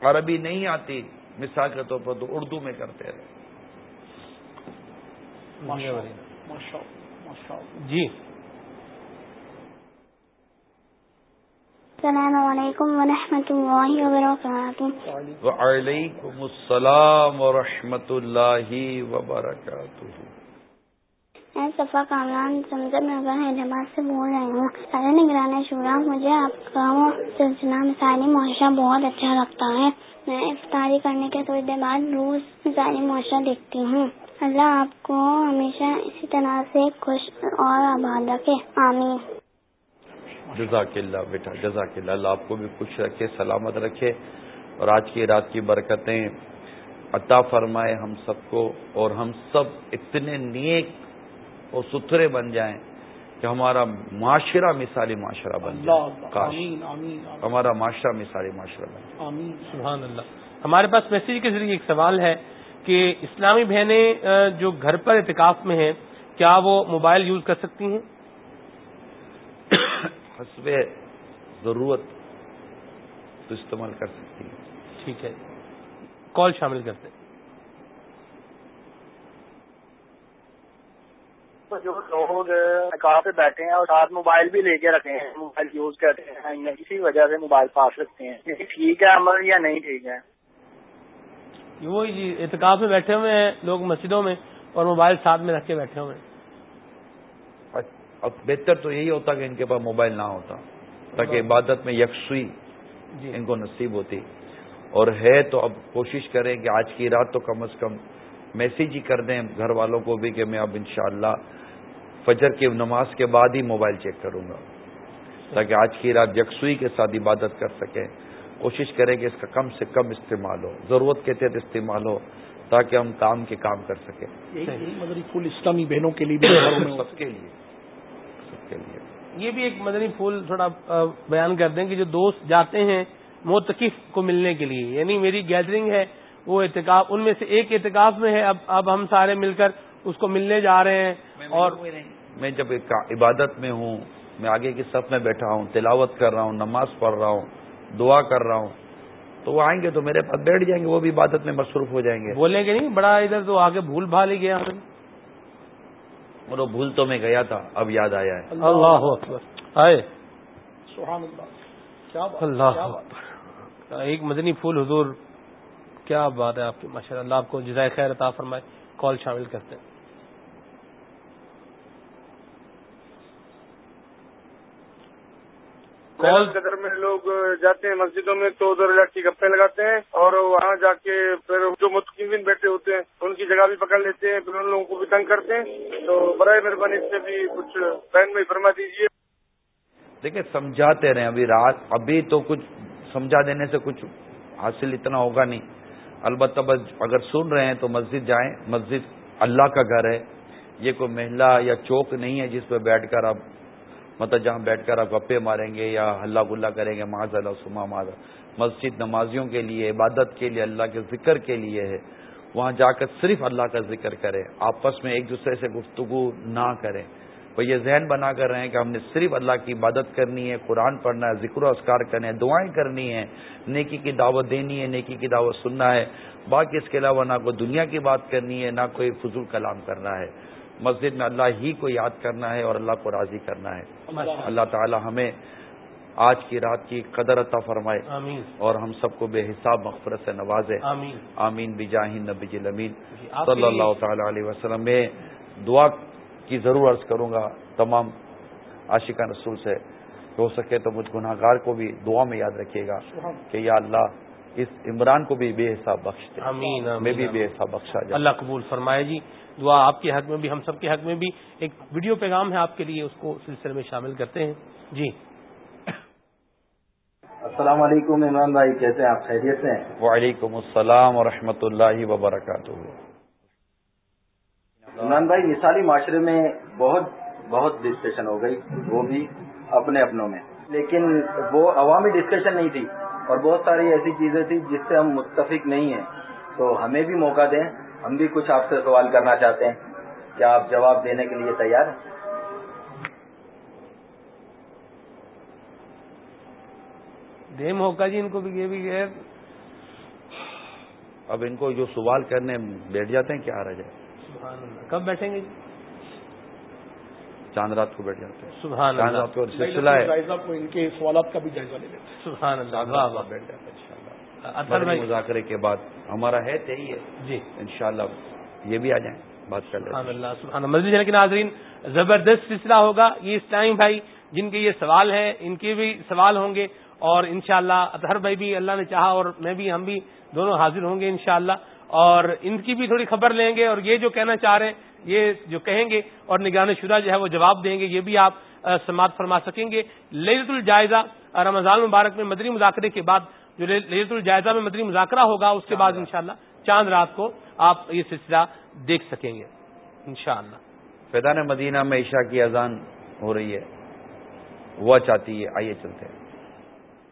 عربی نہیں آتی مثال کے طور پر تو اردو میں کرتے رہے۔ جی۔ السلام علیکم ورحمۃ اللہ وبرکاتہ۔ وعلیکم السلام ورحمۃ اللہ وبرکاتہ۔ میں صفا کامران زمزم نگر حیدرآباد سے بول رہی ہوں۔ سارے نگران شورا مجھے آپ کا سلسلہ مثالی معاشرہ بہت اچھا لگتا ہے۔ میں افطاری کرنے کے تھوڑی دیر بعد روز مثالی معاشرہ دیکھتی ہوں۔ اللہ آپ کو ہمیشہ اسی طرح سے خوش اور آباد رکھے۔ آمین۔ جزاک اللہ بیٹا جزاک اللہ اللہ آپ کو بھی خوش رکھے سلامت رکھے۔ اور آج کی رات کی برکتیں عطا فرمائے ہم سب کو اور ہم سب اتنے نیک اور ستھرے بن جائیں کہ ہمارا معاشرہ مثالی معاشرہ بن جائے۔ ہمارا معاشرہ مثالی معاشرہ بن جائے۔ سبحان اللہ۔ ہمارے پاس میسیج کے ذریعے ایک سوال ہے کہ اسلامی بہنیں جو گھر پر اعتکاف میں ہیں کیا وہ موبائل یوز کر سکتی ہیں؟ حسب ضرورت تو استعمال کر سکتی ہیں۔ ٹھیک ہے۔ کال شامل کرتے جو لوگ کہاں پہ بیٹھے ہیں اور ساتھ موبائل بھی لے کے رکھے ہیں موبائل یوز کرتے ہیں اسی وجہ سے موبائل پاس رکھتے ہیں۔ ٹھیک ہے عمل یا نہیں ٹھیک ہے؟ وہی جی اعتکاف میں بیٹھے ہوئے ہیں لوگ مسجدوں میں اور موبائل ساتھ میں رکھ کے بیٹھے ہوئے ہیں۔ اب بہتر تو یہی ہوتا کہ ان کے پاس موبائل نہ ہوتا تاکہ عبادت میں یکسوئی جی۔ ان کو نصیب ہوتی۔ اور ہے تو اب کوشش کریں کہ آج کی رات تو کم از کم میسیج ہی کر دیں گھر والوں کو بھی کہ میں اب انشاءاللہ فجر کی نماز کے بعد ہی موبائل چیک کروں گا تاکہ آج کی رات یکسوئی کے ساتھ عبادت کر سکیں۔ کوشش کریں کہ اس کا کم سے کم استعمال ہو ضرورت کے تحت استعمال ہو تاکہ ہم کام کے کام کر سکیں۔ پھول اسلامی بہنوں کے لیے سب کے لیے سب کے لیے۔ یہ بھی ایک مدنی پھول تھوڑا بیان کر دیں کہ جو دوست جاتے ہیں موتقف کو ملنے کے لیے یعنی میری گیدرنگ ہے وہ اعتکاف ان میں سے ایک اعتکاف میں ہے اب اب ہم سارے مل کر اس کو ملنے جا رہے ہیں اور میں جب عبادت میں ہوں میں آگے کی صف میں بیٹھا ہوں تلاوت کر رہا ہوں نماز پڑھ رہا ہوں دعا کر رہا ہوں تو وہ آئیں گے تو میرے پاس بیٹھ جائیں گے وہ بھی عبادت میں مصروف ہو جائیں گے۔ بولیں گے نہیں بڑا ادھر تو آگے بھول بھال ہی گیا وہ بھول تو میں گیا تھا اب یاد آیا ہے۔ اللہ آئے۔ اللہ۔ ایک مدنی پھول حضور کیا بات ہے آپ کی؟ ماشاء اللہ آپ کو جزائے خیر عطا فرمائے۔ کال شامل کرتے ہیں۔ قدر میں لوگ جاتے ہیں مسجدوں میں تو ادھر جا کے گپے لگاتے ہیں اور وہاں جا کے پھر جو متقین بیٹھے ہوتے ہیں ان کی جگہ بھی پکڑ لیتے ہیں پھر ان لوگوں کو بھی تنگ کرتے ہیں۔ تو برائے مہربانی اس سے بھی کچھ بہن میں فرما دیجیے دیکھیں سمجھاتے رہے ابھی رات ابھی تو کچھ سمجھا دینے سے کچھ حاصل اتنا ہوگا نہیں۔ البتہ بس اگر سن رہے ہیں تو مسجد جائیں۔ مسجد اللہ کا گھر ہے۔ یہ کوئی محلہ یا چوک نہیں ہے جس پہ بیٹھ کر آپ مطلب جہاں بیٹھ کر آپ گپے ماریں گے یا ہلہ گلا کریں گے معاذ اللہ سما ماض مسجد نمازیوں کے لیے، عبادت کے لیے، اللہ کے ذکر کے لیے ہے۔ وہاں جا کر صرف اللہ کا ذکر کریں، آپس میں ایک دوسرے سے گفتگو نہ کریں۔ وہ یہ ذہن بنا کر رہے ہیں کہ ہم نے صرف اللہ کی عبادت کرنی ہے، قرآن پڑھنا ہے، ذکر و اسکار کرنے ہیں، دعائیں کرنی ہے نیکی کی دعوت دینی ہے، نیکی کی دعوت سننا ہے۔ باقی اس کے علاوہ نہ کوئی دنیا کی بات کرنی ہے، نہ کوئی فضول کلام کرنا ہے۔ مسجد میں اللہ ہی کو یاد کرنا ہے اور اللہ کو راضی کرنا ہے۔ اللہ۔ تعالی ہمیں آج کی رات کی قدر عطا فرمائے۔ آمین۔ اور ہم سب کو بے حساب مغفرت سے نوازے۔ آمین۔ آمین۔ بجاہ نبی امین صلی اللہ تعالی علیہ وسلم میں دعا کی ضرور عرض کروں گا تمام عاشقہ رسول سے۔ ہو سکے تو مجھ گناہ گار کو بھی دعا میں یاد رکھیے گا کہ یا اللہ اس عمران کو بھی بے حساب بخش دے۔ آمین میں بھی بے حساب بخشا جائے۔ اللہ قبول فرمائے جی۔ دعا آپ کے حق میں بھی ہم سب کے حق میں بھی ایک ویڈیو پیغام ہے آپ کے لیے اس کو سلسلے میں شامل کرتے ہیں۔ جی۔ السلام علیکم عمران بھائی کیسے آپ خیریت سے ہیں؟ وعلیکم السلام ورحمۃ اللہ وبرکاتہ۔ عمران بھائی مثالی معاشرے میں بہت بہت ڈسکشن ہو گئی وہ بھی اپنے اپنوں میں۔ لیکن وہ عوامی ڈسکشن نہیں تھی اور بہت ساری ایسی چیزیں تھی جس سے ہم متفق نہیں ہیں۔ تو ہمیں بھی موقع دیں۔ ہم بھی کچھ آپ سے سوال کرنا چاہتے ہیں۔ کیا آپ جواب دینے کے لیے تیار ہیں؟ دے موقع جی ان کو بھی یہ بھی غیر اب ان کو جو سوال کرنے بیٹھ جاتے ہیں کیا آ رہا جائے کب بیٹھیں گے جی؟ چاند رات کو بیٹھ جاتے ہیں۔ سبحان چاند رات کو سلسلہ ہے۔ ان کے سوالات کا بھی جائزہ لے لیتے سبحان اللہ۔ بیٹھ جاتے ہیں مذاکرے کے بعد ہمارا ہے تو ہی ہے۔ جی۔ انشاءاللہ یہ بھی آ جائیں۔ بات کر سبحان اللہ سبحان کے ناظرین زبردست سلسلہ ہوگا۔ یہ اسلامی بھائی جن کے یہ سوال ہیں ان کے بھی سوال ہوں گے اور انشاءاللہ شاء اطہر بھائی بھی اللہ نے چاہا اور میں بھی ہم بھی دونوں حاضر ہوں گے انشاءاللہ۔ اور ان کی بھی تھوڑی خبر لیں گے اور یہ جو کہنا چاہ رہے ہیں یہ جو کہیں گے اور نگران شدہ جو ہے وہ جواب دیں گے یہ بھی آپ سماعت فرما سکیں گے۔ للت الجائزہ رمضان مبارک میں مدری مذاکرے کے بعد جو للت الجائزہ میں مدری مذاکرہ ہوگا اس کے بعد انشاءاللہ۔ چاند رات کو آپ یہ سلسلہ دیکھ سکیں گے انشاءاللہ۔ فیضان مدینہ میں عشاء کی اذان ہو رہی ہے وہ چاہتی ہے آئیے چلتے ہیں۔